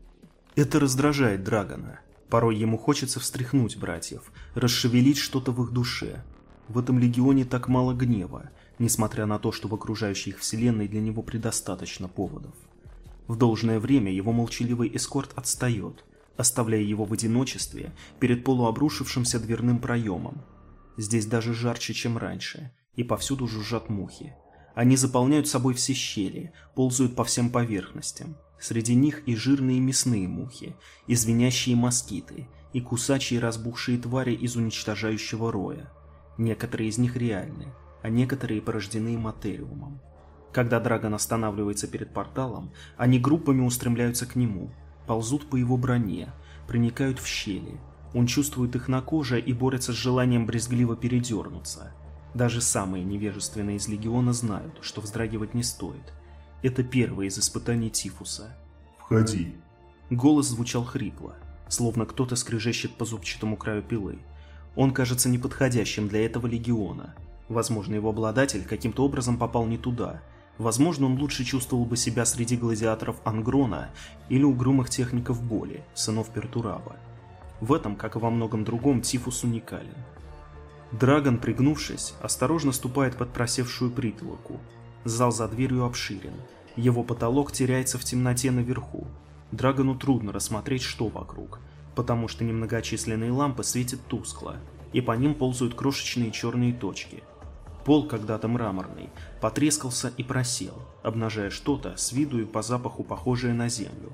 S1: Это раздражает Драгона. Порой ему хочется встряхнуть братьев, расшевелить что-то в их душе. В этом легионе так мало гнева, несмотря на то, что в окружающей их вселенной для него предостаточно поводов. В должное время его молчаливый эскорт отстает, оставляя его в одиночестве перед полуобрушившимся дверным проемом. Здесь даже жарче, чем раньше, и повсюду жужжат мухи. Они заполняют собой все щели, ползают по всем поверхностям. Среди них и жирные мясные мухи, и звенящие москиты, и кусачие разбухшие твари из уничтожающего роя. Некоторые из них реальны, а некоторые порождены материумом. Когда Драгон останавливается перед порталом, они группами устремляются к нему, ползут по его броне, проникают в щели. Он чувствует их на коже и борется с желанием брезгливо передернуться. Даже самые невежественные из Легиона знают, что вздрагивать не стоит – это первое из испытаний тифуса.
S2: «Входи».
S1: Голос звучал хрипло, словно кто-то скрежещет по зубчатому краю пилы. Он кажется неподходящим для этого легиона. Возможно, его обладатель каким-то образом попал не туда. Возможно, он лучше чувствовал бы себя среди гладиаторов Ангрона или угрюмых техников боли, сынов Пертураба. В этом, как и во многом другом, Тифус уникален. Драгон, пригнувшись, осторожно ступает под просевшую притолоку. Зал за дверью обширен, его потолок теряется в темноте наверху. Драгону трудно рассмотреть, что вокруг, потому что немногочисленные лампы светят тускло, и по ним ползают крошечные черные точки. Пол, когда-то мраморный, потрескался и просел, обнажая что-то с виду и по запаху похожее на землю.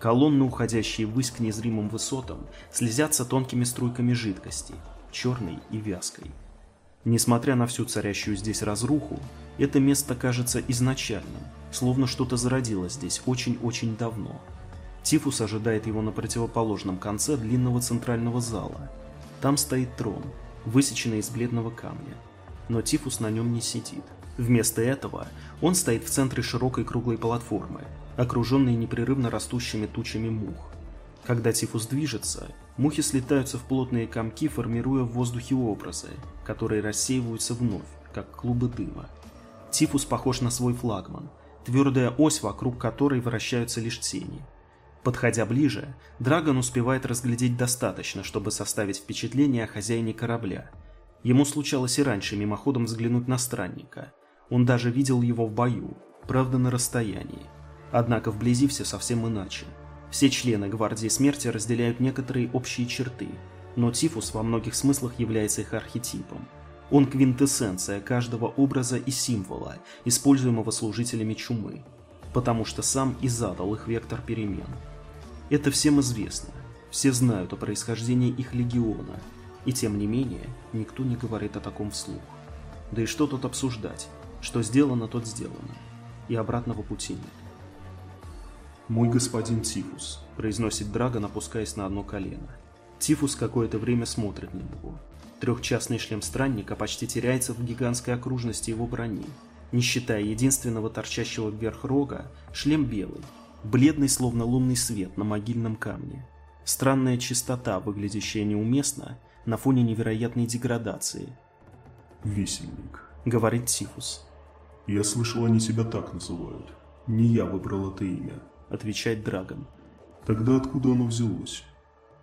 S1: Колонны, уходящие ввысь к незримым высотам, слезятся тонкими струйками жидкости, черной и вязкой. Несмотря на всю царящую здесь разруху, это место кажется изначальным, словно что-то зародилось здесь очень-очень давно. Тифус ожидает его на противоположном конце длинного центрального зала. Там стоит трон, высеченный из бледного камня. Но Тифус на нем не сидит. Вместо этого он стоит в центре широкой круглой платформы, окруженной непрерывно растущими тучами мух. Когда Тифус движется, мухи слетаются в плотные комки, формируя в воздухе образы, которые рассеиваются вновь, как клубы дыма. Тифус похож на свой флагман, твердая ось, вокруг которой вращаются лишь тени. Подходя ближе, Драгон успевает разглядеть достаточно, чтобы составить впечатление о хозяине корабля. Ему случалось и раньше мимоходом взглянуть на странника. Он даже видел его в бою, правда на расстоянии. Однако вблизи все совсем иначе. Все члены Гвардии Смерти разделяют некоторые общие черты, но Тифус во многих смыслах является их архетипом. Он квинтэссенция каждого образа и символа, используемого служителями чумы, потому что сам и задал их вектор перемен. Это всем известно, все знают о происхождении их легиона, и тем не менее никто не говорит о таком вслух. Да и что тут обсуждать? Что сделано, тот сделано. И обратного пути нет.
S2: «Мой господин Тифус», —
S1: произносит Драгон, опускаясь на одно колено. Тифус какое-то время смотрит на него. Трехчастный шлем странника почти теряется в гигантской окружности его брони. Не считая единственного торчащего вверх рога, шлем белый, бледный словно лунный свет на могильном камне. Странная чистота, выглядящая неуместно, на фоне невероятной деградации.
S2: «Висельник», —
S1: говорит Тифус.
S2: «Я слышал, они тебя так называют. Не я выбрал это имя
S1: отвечает Драгон.
S2: Тогда откуда оно взялось?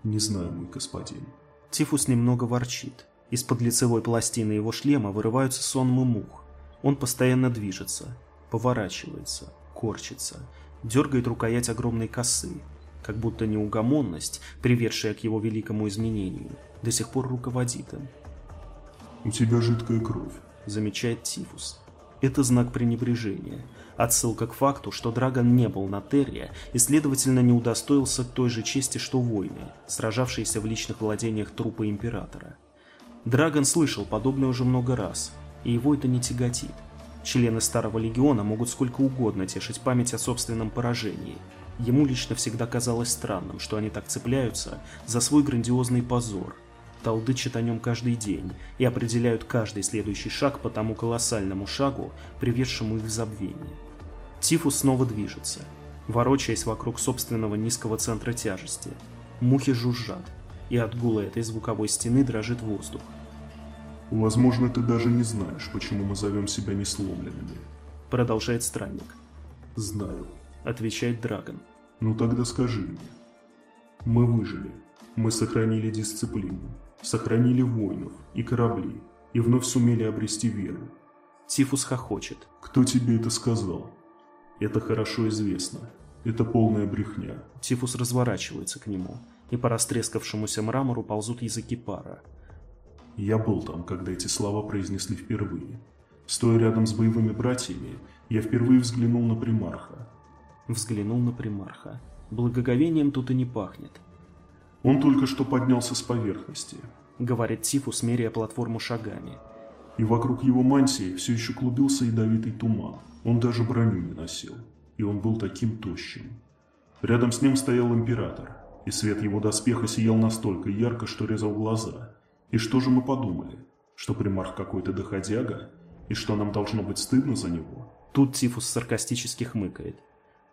S2: Не знаю, мой господин.
S1: Тифус немного ворчит. Из-под лицевой пластины его шлема вырываются сонмы мух. Он постоянно движется, поворачивается, корчится, дергает рукоять огромной косы, как будто неугомонность, приведшая к его великому изменению, до сих пор руководит им.
S2: «У тебя жидкая кровь», —
S1: замечает Тифус. Это знак пренебрежения. Отсылка к факту, что Драгон не был на Терре и, следовательно, не удостоился той же чести, что воины, сражавшиеся в личных владениях трупа Императора. Драгон слышал подобное уже много раз, и его это не тяготит. Члены Старого Легиона могут сколько угодно тешить память о собственном поражении. Ему лично всегда казалось странным, что они так цепляются за свой грандиозный позор – толдычат о нем каждый день и определяют каждый следующий шаг по тому колоссальному шагу, приведшему их в забвение. Тифус снова движется, ворочаясь вокруг собственного низкого центра тяжести. Мухи жужжат, и от гула этой звуковой стены дрожит воздух.
S2: «Возможно, ты даже не знаешь, почему мы зовем себя несломленными», —
S1: продолжает странник.
S2: «Знаю», —
S1: отвечает Драгон.
S2: «Ну тогда скажи мне. Мы выжили, мы сохранили дисциплину, сохранили воинов и корабли, и вновь сумели обрести веру.
S1: Тифус хохочет.
S2: Кто тебе это сказал? Это хорошо известно. Это полная брехня.
S1: Тифус разворачивается к нему, и по растрескавшемуся мрамору ползут языки пара.
S2: Я был там, когда эти слова произнесли впервые. Стоя рядом с боевыми братьями, я впервые взглянул на примарха.
S1: Взглянул на примарха. Благоговением тут и не пахнет.
S2: Он только что поднялся с поверхности,
S1: говорит Тифус, меряя платформу шагами.
S2: И вокруг его мантии все еще клубился ядовитый туман. Он даже броню не носил. И он был таким тощим. Рядом с ним стоял император, и свет его доспеха сиял настолько ярко, что резал глаза. И что же мы подумали? Что примарх какой-то доходяга? И что нам должно быть стыдно за него?
S1: Тут Тифус саркастически хмыкает.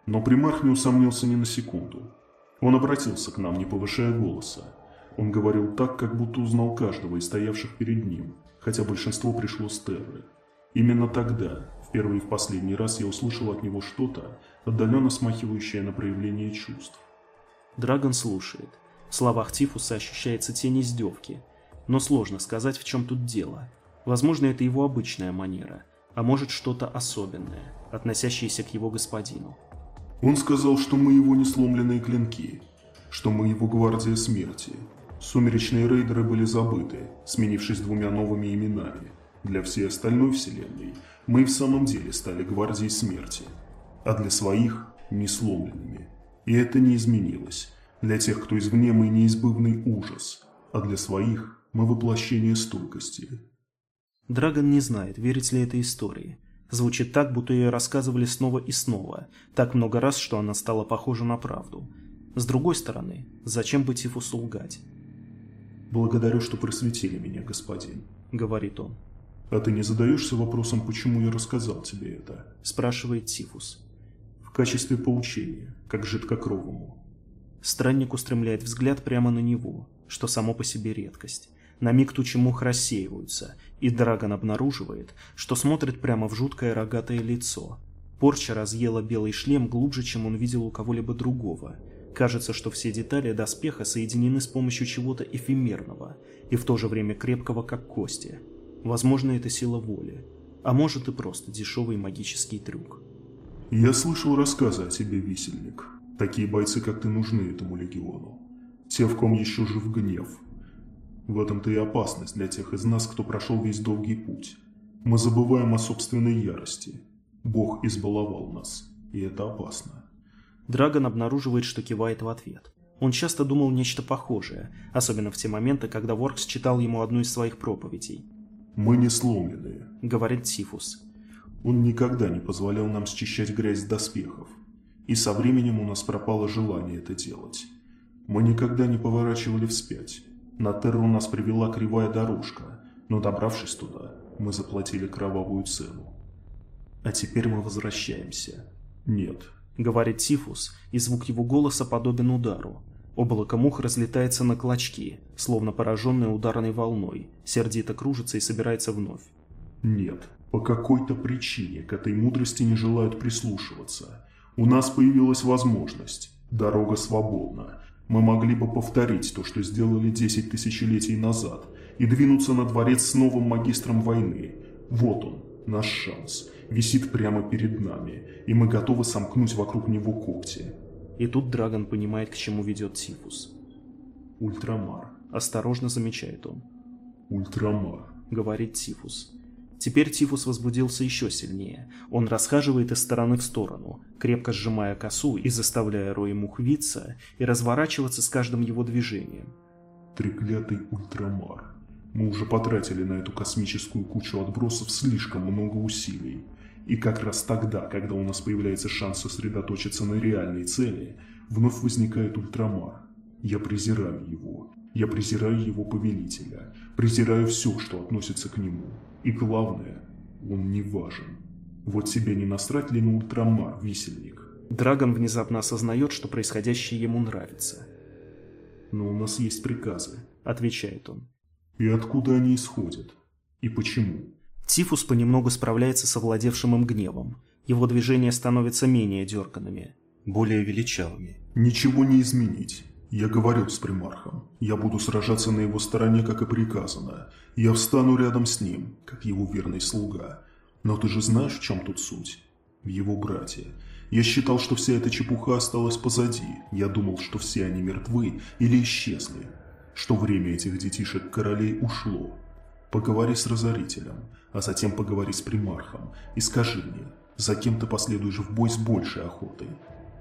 S2: Но примарх не усомнился ни на секунду. Он обратился к нам, не повышая голоса. Он говорил так, как будто узнал каждого из стоявших перед ним, хотя большинство пришло с Терры. Именно тогда, в первый и в последний раз, я услышал от него что-то, отдаленно смахивающее на проявление чувств.
S1: Драгон слушает. В словах Тифуса ощущается тень издевки. Но сложно сказать, в чем тут дело. Возможно, это его обычная манера, а может что-то особенное, относящееся к его господину.
S2: Он сказал, что мы его несломленные клинки, что мы его гвардия смерти. Сумеречные рейдеры были забыты, сменившись двумя новыми именами. Для всей остальной вселенной мы в самом деле стали гвардией смерти, а для своих – несломленными. И это не изменилось. Для тех, кто извне, мы неизбывный ужас, а для своих мы воплощение стойкости.
S1: Драгон не знает, верить ли этой истории. Звучит так, будто ее рассказывали снова и снова, так много раз, что она стала похожа на правду. С другой стороны, зачем бы Тифусу лгать?
S2: «Благодарю, что просветили меня, господин», —
S1: говорит он.
S2: «А ты не задаешься вопросом, почему я рассказал тебе это?»
S1: — спрашивает Тифус.
S2: «В качестве поучения, как жидкокровому».
S1: Странник устремляет взгляд прямо на него, что само по себе редкость. На миг тучи мух рассеиваются, и Драгон обнаруживает, что смотрит прямо в жуткое рогатое лицо. Порча разъела белый шлем глубже, чем он видел у кого-либо другого. Кажется, что все детали доспеха соединены с помощью чего-то эфемерного и в то же время крепкого, как кости. Возможно, это сила воли. А может и просто дешевый магический трюк.
S2: «Я слышал рассказы о тебе, висельник. Такие бойцы, как ты, нужны этому легиону. Те, в ком еще жив гнев, в этом-то и опасность для тех из нас, кто прошел весь долгий путь. Мы забываем о собственной ярости. Бог избаловал нас, и это опасно.
S1: Драгон обнаруживает, что кивает в ответ. Он часто думал нечто похожее, особенно в те моменты, когда Воркс читал ему одну из своих проповедей.
S2: «Мы не сломленные», —
S1: говорит Сифус.
S2: «Он никогда не позволял нам счищать грязь с доспехов, и со временем у нас пропало желание это делать. Мы никогда не поворачивали вспять, на Терру нас привела кривая дорожка, но добравшись туда, мы заплатили кровавую цену.
S1: А теперь мы возвращаемся.
S2: Нет.
S1: Говорит Тифус, и звук его голоса подобен удару. Облако мух разлетается на клочки, словно пораженное ударной волной, сердито кружится и собирается вновь.
S2: Нет, по какой-то причине к этой мудрости не желают прислушиваться. У нас появилась возможность. Дорога свободна. Мы могли бы повторить то, что сделали 10 тысячелетий назад, и двинуться на дворец с новым магистром войны. Вот он, наш шанс, висит прямо перед нами, и мы готовы сомкнуть вокруг него когти.
S1: И тут Драгон понимает, к чему ведет Тифус.
S2: Ультрамар,
S1: осторожно замечает он.
S2: Ультрамар,
S1: говорит Тифус. Теперь Тифус возбудился еще сильнее. Он расхаживает из стороны в сторону, крепко сжимая косу и заставляя Роя мухвиться и разворачиваться с каждым его движением.
S2: Треклятый ультрамар. Мы уже потратили на эту космическую кучу отбросов слишком много усилий. И как раз тогда, когда у нас появляется шанс сосредоточиться на реальной цели, вновь возникает ультрамар. Я презираю его. Я презираю его повелителя. Презираю все, что относится к нему. И главное, он не важен. Вот тебе не насрать ли на ультрамар, висельник?
S1: Драгон внезапно осознает, что происходящее ему нравится.
S2: «Но у нас есть приказы», —
S1: отвечает он.
S2: «И откуда они исходят? И почему?»
S1: Тифус понемногу справляется с овладевшим им гневом. Его движения становятся менее дерганными, более величавыми.
S2: «Ничего не изменить. Я говорил с примархом. Я буду сражаться на его стороне, как и приказано. Я встану рядом с ним, как его верный слуга. Но ты же знаешь, в чем тут суть? В его брате. Я считал, что вся эта чепуха осталась позади. Я думал, что все они мертвы или исчезли. Что время этих детишек-королей ушло. Поговори с Разорителем, а затем поговори с примархом и скажи мне, за кем ты последуешь в бой с большей охотой.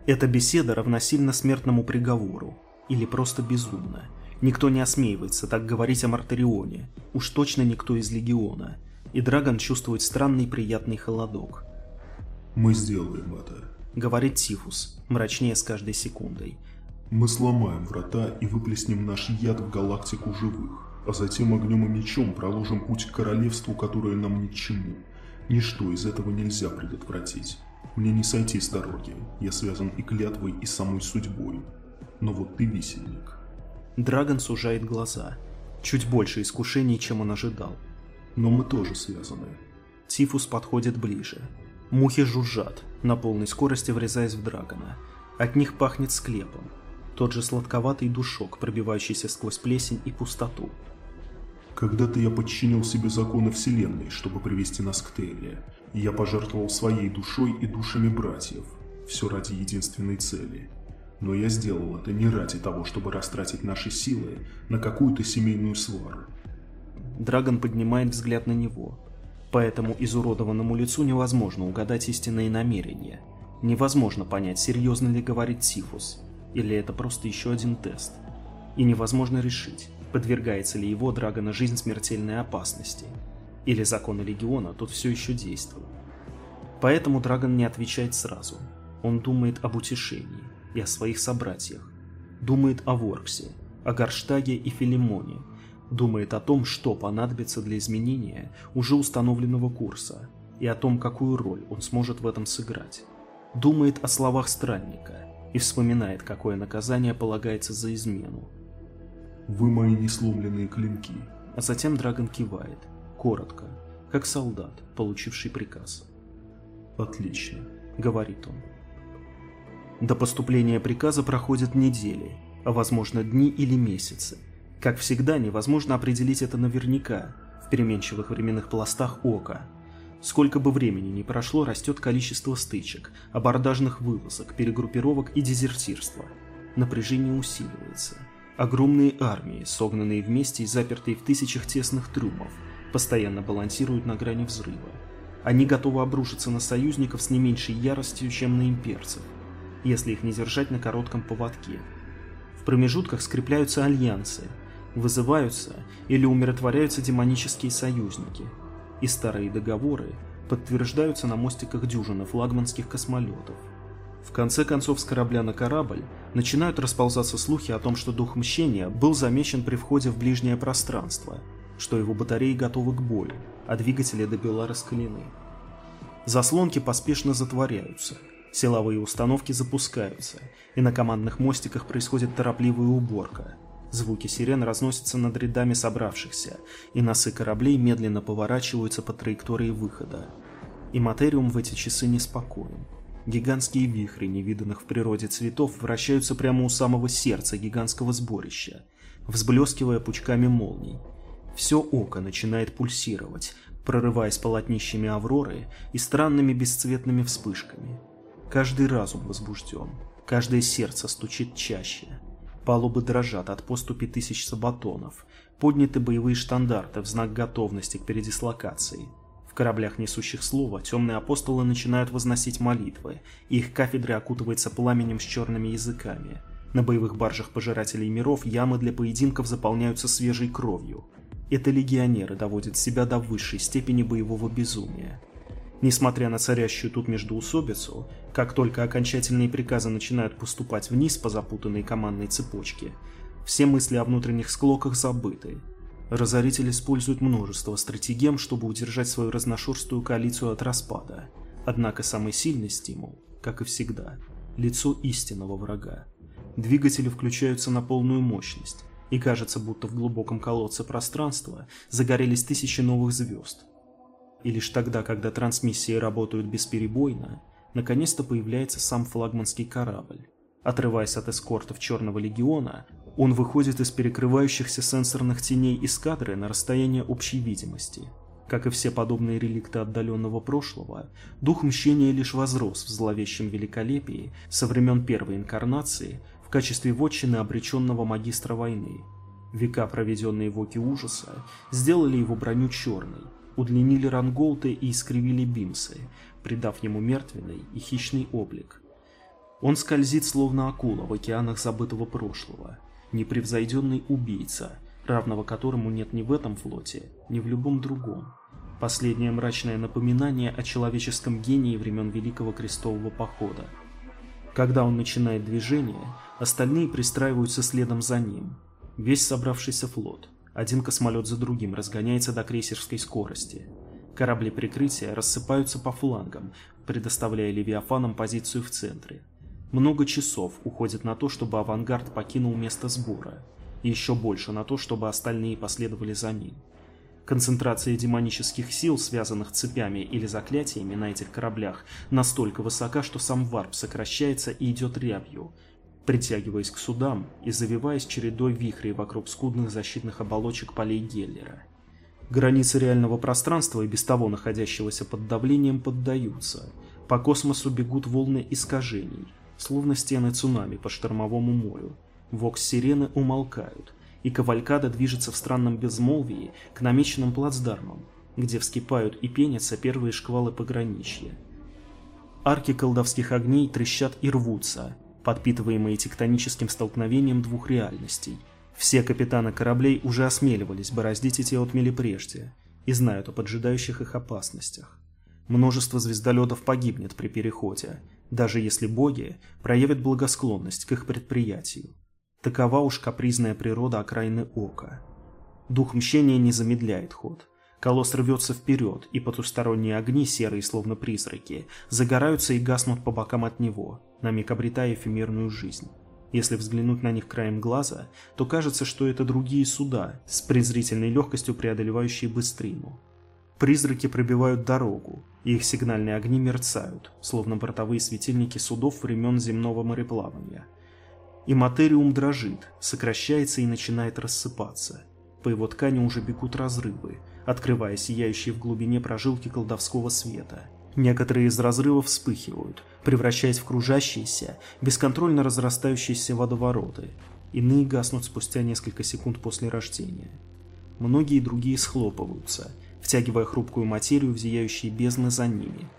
S1: Эта беседа равносильна смертному приговору или просто безумно. Никто не осмеивается так говорить о Мартарионе, уж точно никто из Легиона, и Драгон чувствует странный приятный холодок.
S2: «Мы сделаем это», —
S1: говорит Тифус, мрачнее с каждой секундой.
S2: «Мы сломаем врата и выплеснем наш яд в галактику живых, а затем огнем и мечом проложим путь к королевству, которое нам ни к чему. Ничто из этого нельзя предотвратить. Мне не сойти с дороги, я связан и клятвой, и самой судьбой, но вот ты висельник.
S1: Драгон сужает глаза. Чуть больше искушений, чем он ожидал.
S2: Но мы тоже связаны.
S1: Тифус подходит ближе. Мухи жужжат, на полной скорости врезаясь в Драгона. От них пахнет склепом. Тот же сладковатый душок, пробивающийся сквозь плесень и пустоту.
S2: Когда-то я подчинил себе законы Вселенной, чтобы привести нас к Телле. Я пожертвовал своей душой и душами братьев. Все ради единственной цели – но я сделал это не ради того, чтобы растратить наши силы на какую-то семейную свару.
S1: Драгон поднимает взгляд на него. По этому изуродованному лицу невозможно угадать истинные намерения. Невозможно понять, серьезно ли говорит Тифус, или это просто еще один тест. И невозможно решить, подвергается ли его Драгона жизнь смертельной опасности, или законы Легиона тут все еще действуют. Поэтому Драгон не отвечает сразу. Он думает об утешении и о своих собратьях. Думает о Ворксе, о Гарштаге и Филимоне. Думает о том, что понадобится для изменения уже установленного курса и о том, какую роль он сможет в этом сыграть. Думает о словах странника и вспоминает, какое наказание полагается за измену.
S2: «Вы мои несломленные клинки».
S1: А затем Драгон кивает, коротко, как солдат, получивший приказ.
S2: «Отлично», —
S1: говорит он. До поступления приказа проходят недели, а возможно дни или месяцы. Как всегда, невозможно определить это наверняка в переменчивых временных пластах ока. Сколько бы времени ни прошло, растет количество стычек, абордажных вылазок, перегруппировок и дезертирства. Напряжение усиливается. Огромные армии, согнанные вместе и запертые в тысячах тесных трюмов, постоянно балансируют на грани взрыва. Они готовы обрушиться на союзников с не меньшей яростью, чем на имперцев если их не держать на коротком поводке. В промежутках скрепляются альянсы, вызываются или умиротворяются демонические союзники, и старые договоры подтверждаются на мостиках дюжины флагманских космолетов. В конце концов, с корабля на корабль начинают расползаться слухи о том, что дух мщения был замечен при входе в ближнее пространство, что его батареи готовы к бою, а двигатели добела раскалены. Заслонки поспешно затворяются – Силовые установки запускаются, и на командных мостиках происходит торопливая уборка. Звуки сирен разносятся над рядами собравшихся, и носы кораблей медленно поворачиваются по траектории выхода. И материум в эти часы неспокоен. Гигантские вихри невиданных в природе цветов вращаются прямо у самого сердца гигантского сборища, взблескивая пучками молний. Все око начинает пульсировать, прорываясь полотнищами авроры и странными бесцветными вспышками. Каждый разум возбужден, каждое сердце стучит чаще. Палубы дрожат от поступи тысяч сабатонов. Подняты боевые штандарты в знак готовности к передислокации. В кораблях, несущих слово, темные апостолы начинают возносить молитвы, и их кафедры окутываются пламенем с черными языками. На боевых баржах пожирателей миров ямы для поединков заполняются свежей кровью. Это легионеры доводят себя до высшей степени боевого безумия. Несмотря на царящую тут междоусобицу, как только окончательные приказы начинают поступать вниз по запутанной командной цепочке, все мысли о внутренних склоках забыты, Разоритель использует множество стратегем, чтобы удержать свою разношерстую коалицию от распада. Однако самый сильный стимул, как и всегда, лицо истинного врага. Двигатели включаются на полную мощность, и кажется, будто в глубоком колодце пространства загорелись тысячи новых звезд. И лишь тогда, когда трансмиссии работают бесперебойно, наконец-то появляется сам флагманский корабль. Отрываясь от эскортов Черного Легиона, он выходит из перекрывающихся сенсорных теней эскадры на расстояние общей видимости. Как и все подобные реликты отдаленного прошлого, дух мщения лишь возрос в зловещем великолепии со времен первой инкарнации в качестве вотчины обреченного магистра войны. Века, проведенные в оке ужаса, сделали его броню черной, удлинили ранголты и искривили бимсы, придав ему мертвенный и хищный облик. Он скользит, словно акула в океанах забытого прошлого, непревзойденный убийца, равного которому нет ни в этом флоте, ни в любом другом. Последнее мрачное напоминание о человеческом гении времен Великого Крестового Похода. Когда он начинает движение, остальные пристраиваются следом за ним. Весь собравшийся флот, один космолет за другим, разгоняется до крейсерской скорости. Корабли прикрытия рассыпаются по флангам, предоставляя Левиафанам позицию в центре. Много часов уходит на то, чтобы авангард покинул место сбора, и еще больше на то, чтобы остальные последовали за ним. Концентрация демонических сил, связанных цепями или заклятиями на этих кораблях, настолько высока, что сам варп сокращается и идет рябью, притягиваясь к судам и завиваясь чередой вихрей вокруг скудных защитных оболочек полей Геллера. Границы реального пространства и без того находящегося под давлением поддаются. По космосу бегут волны искажений, словно стены цунами по штормовому морю. Вокс-сирены умолкают, и кавалькада движется в странном безмолвии к намеченным плацдармам, где вскипают и пенятся первые шквалы пограничья. Арки колдовских огней трещат и рвутся, подпитываемые тектоническим столкновением двух реальностей. Все капитаны кораблей уже осмеливались бороздить эти отмели прежде и знают о поджидающих их опасностях. Множество звездолетов погибнет при переходе, даже если боги проявят благосклонность к их предприятию. Такова уж капризная природа окраины ока. Дух мщения не замедляет ход. Колосс рвется вперед, и потусторонние огни, серые словно призраки, загораются и гаснут по бокам от него, на миг обретая эфемерную жизнь. Если взглянуть на них краем глаза, то кажется, что это другие суда, с презрительной легкостью преодолевающие быстрину. Призраки пробивают дорогу, их сигнальные огни мерцают, словно бортовые светильники судов времен земного мореплавания. И материум дрожит, сокращается и начинает рассыпаться. По его ткани уже бегут разрывы, открывая сияющие в глубине прожилки колдовского света. Некоторые из разрывов вспыхивают, превращаясь в кружащиеся, бесконтрольно разрастающиеся водовороты. Иные гаснут спустя несколько секунд после рождения. Многие другие схлопываются, втягивая хрупкую материю в зияющие бездны за ними.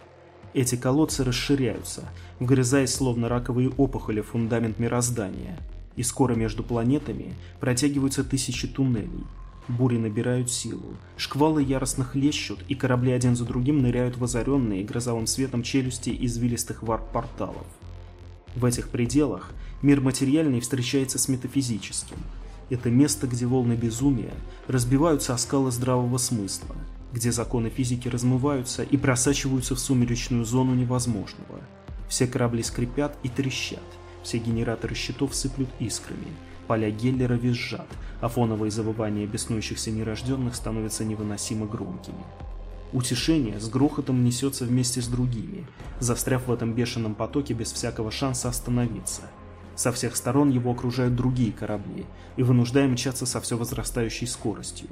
S1: Эти колодцы расширяются, вгрызаясь словно раковые опухоли в фундамент мироздания, и скоро между планетами протягиваются тысячи туннелей. Бури набирают силу, шквалы яростно хлещут, и корабли один за другим ныряют в озаренные грозовым светом челюсти извилистых варп-порталов. В этих пределах мир материальный встречается с метафизическим. Это место, где волны безумия разбиваются о скалы здравого смысла – где законы физики размываются и просачиваются в сумеречную зону невозможного. Все корабли скрипят и трещат, все генераторы щитов сыплют искрами, поля Геллера визжат, а фоновые завывания беснующихся нерожденных становятся невыносимо громкими. Утешение с грохотом несется вместе с другими, застряв в этом бешеном потоке без всякого шанса остановиться. Со всех сторон его окружают другие корабли и вынуждая мчаться со все возрастающей скоростью.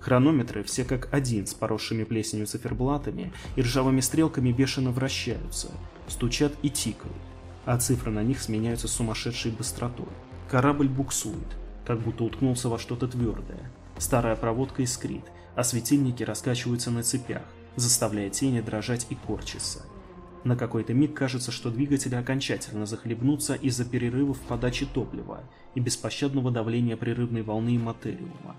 S1: Хронометры все как один с поросшими плесенью циферблатами и ржавыми стрелками бешено вращаются, стучат и тикают, а цифры на них сменяются сумасшедшей быстротой, Корабль буксует, как будто уткнулся во что-то твердое. Старая проводка искрит, а светильники раскачиваются на цепях, заставляя тени дрожать и корчиться. На какой-то миг кажется, что двигатели окончательно захлебнутся из-за перерывов в подаче топлива и беспощадного давления прерывной волны материума.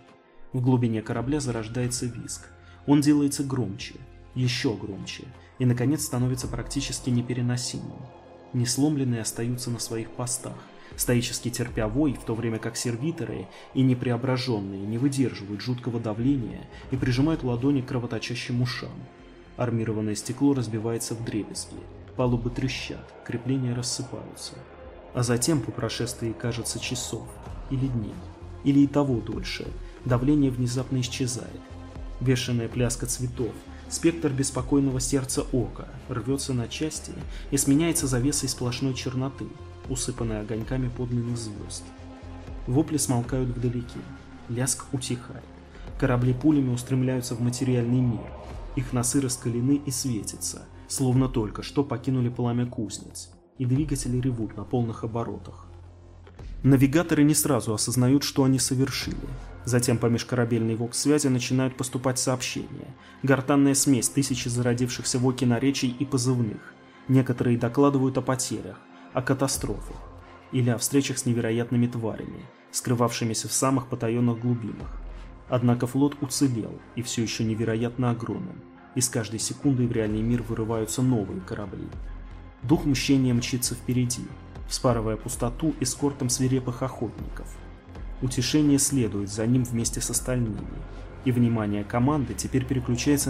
S1: В глубине корабля зарождается виск. Он делается громче, еще громче, и, наконец, становится практически непереносимым. Несломленные остаются на своих постах, стоически терпя вой, в то время как сервиторы и непреображенные не выдерживают жуткого давления и прижимают ладони к кровоточащим ушам. Армированное стекло разбивается в дребезги, палубы трещат, крепления рассыпаются. А затем, по прошествии, кажется, часов, или дней, или и того дольше, давление внезапно исчезает. Бешеная пляска цветов, спектр беспокойного сердца ока рвется на части и сменяется завесой сплошной черноты, усыпанной огоньками подлинных звезд. Вопли смолкают вдалеке, ляск утихает. Корабли пулями устремляются в материальный мир. Их носы раскалены и светятся, словно только что покинули пламя кузнец, и двигатели ревут на полных оборотах. Навигаторы не сразу осознают, что они совершили. Затем по межкорабельной ВОК-связи начинают поступать сообщения. Гортанная смесь тысячи зародившихся ВОКи наречий и позывных. Некоторые докладывают о потерях, о катастрофах или о встречах с невероятными тварями, скрывавшимися в самых потаенных глубинах. Однако флот уцелел и все еще невероятно огромен, и с каждой секундой в реальный мир вырываются новые корабли. Дух мщения мчится впереди, вспарывая пустоту эскортом свирепых охотников. Утешение следует за ним вместе с остальными, и внимание команды теперь переключается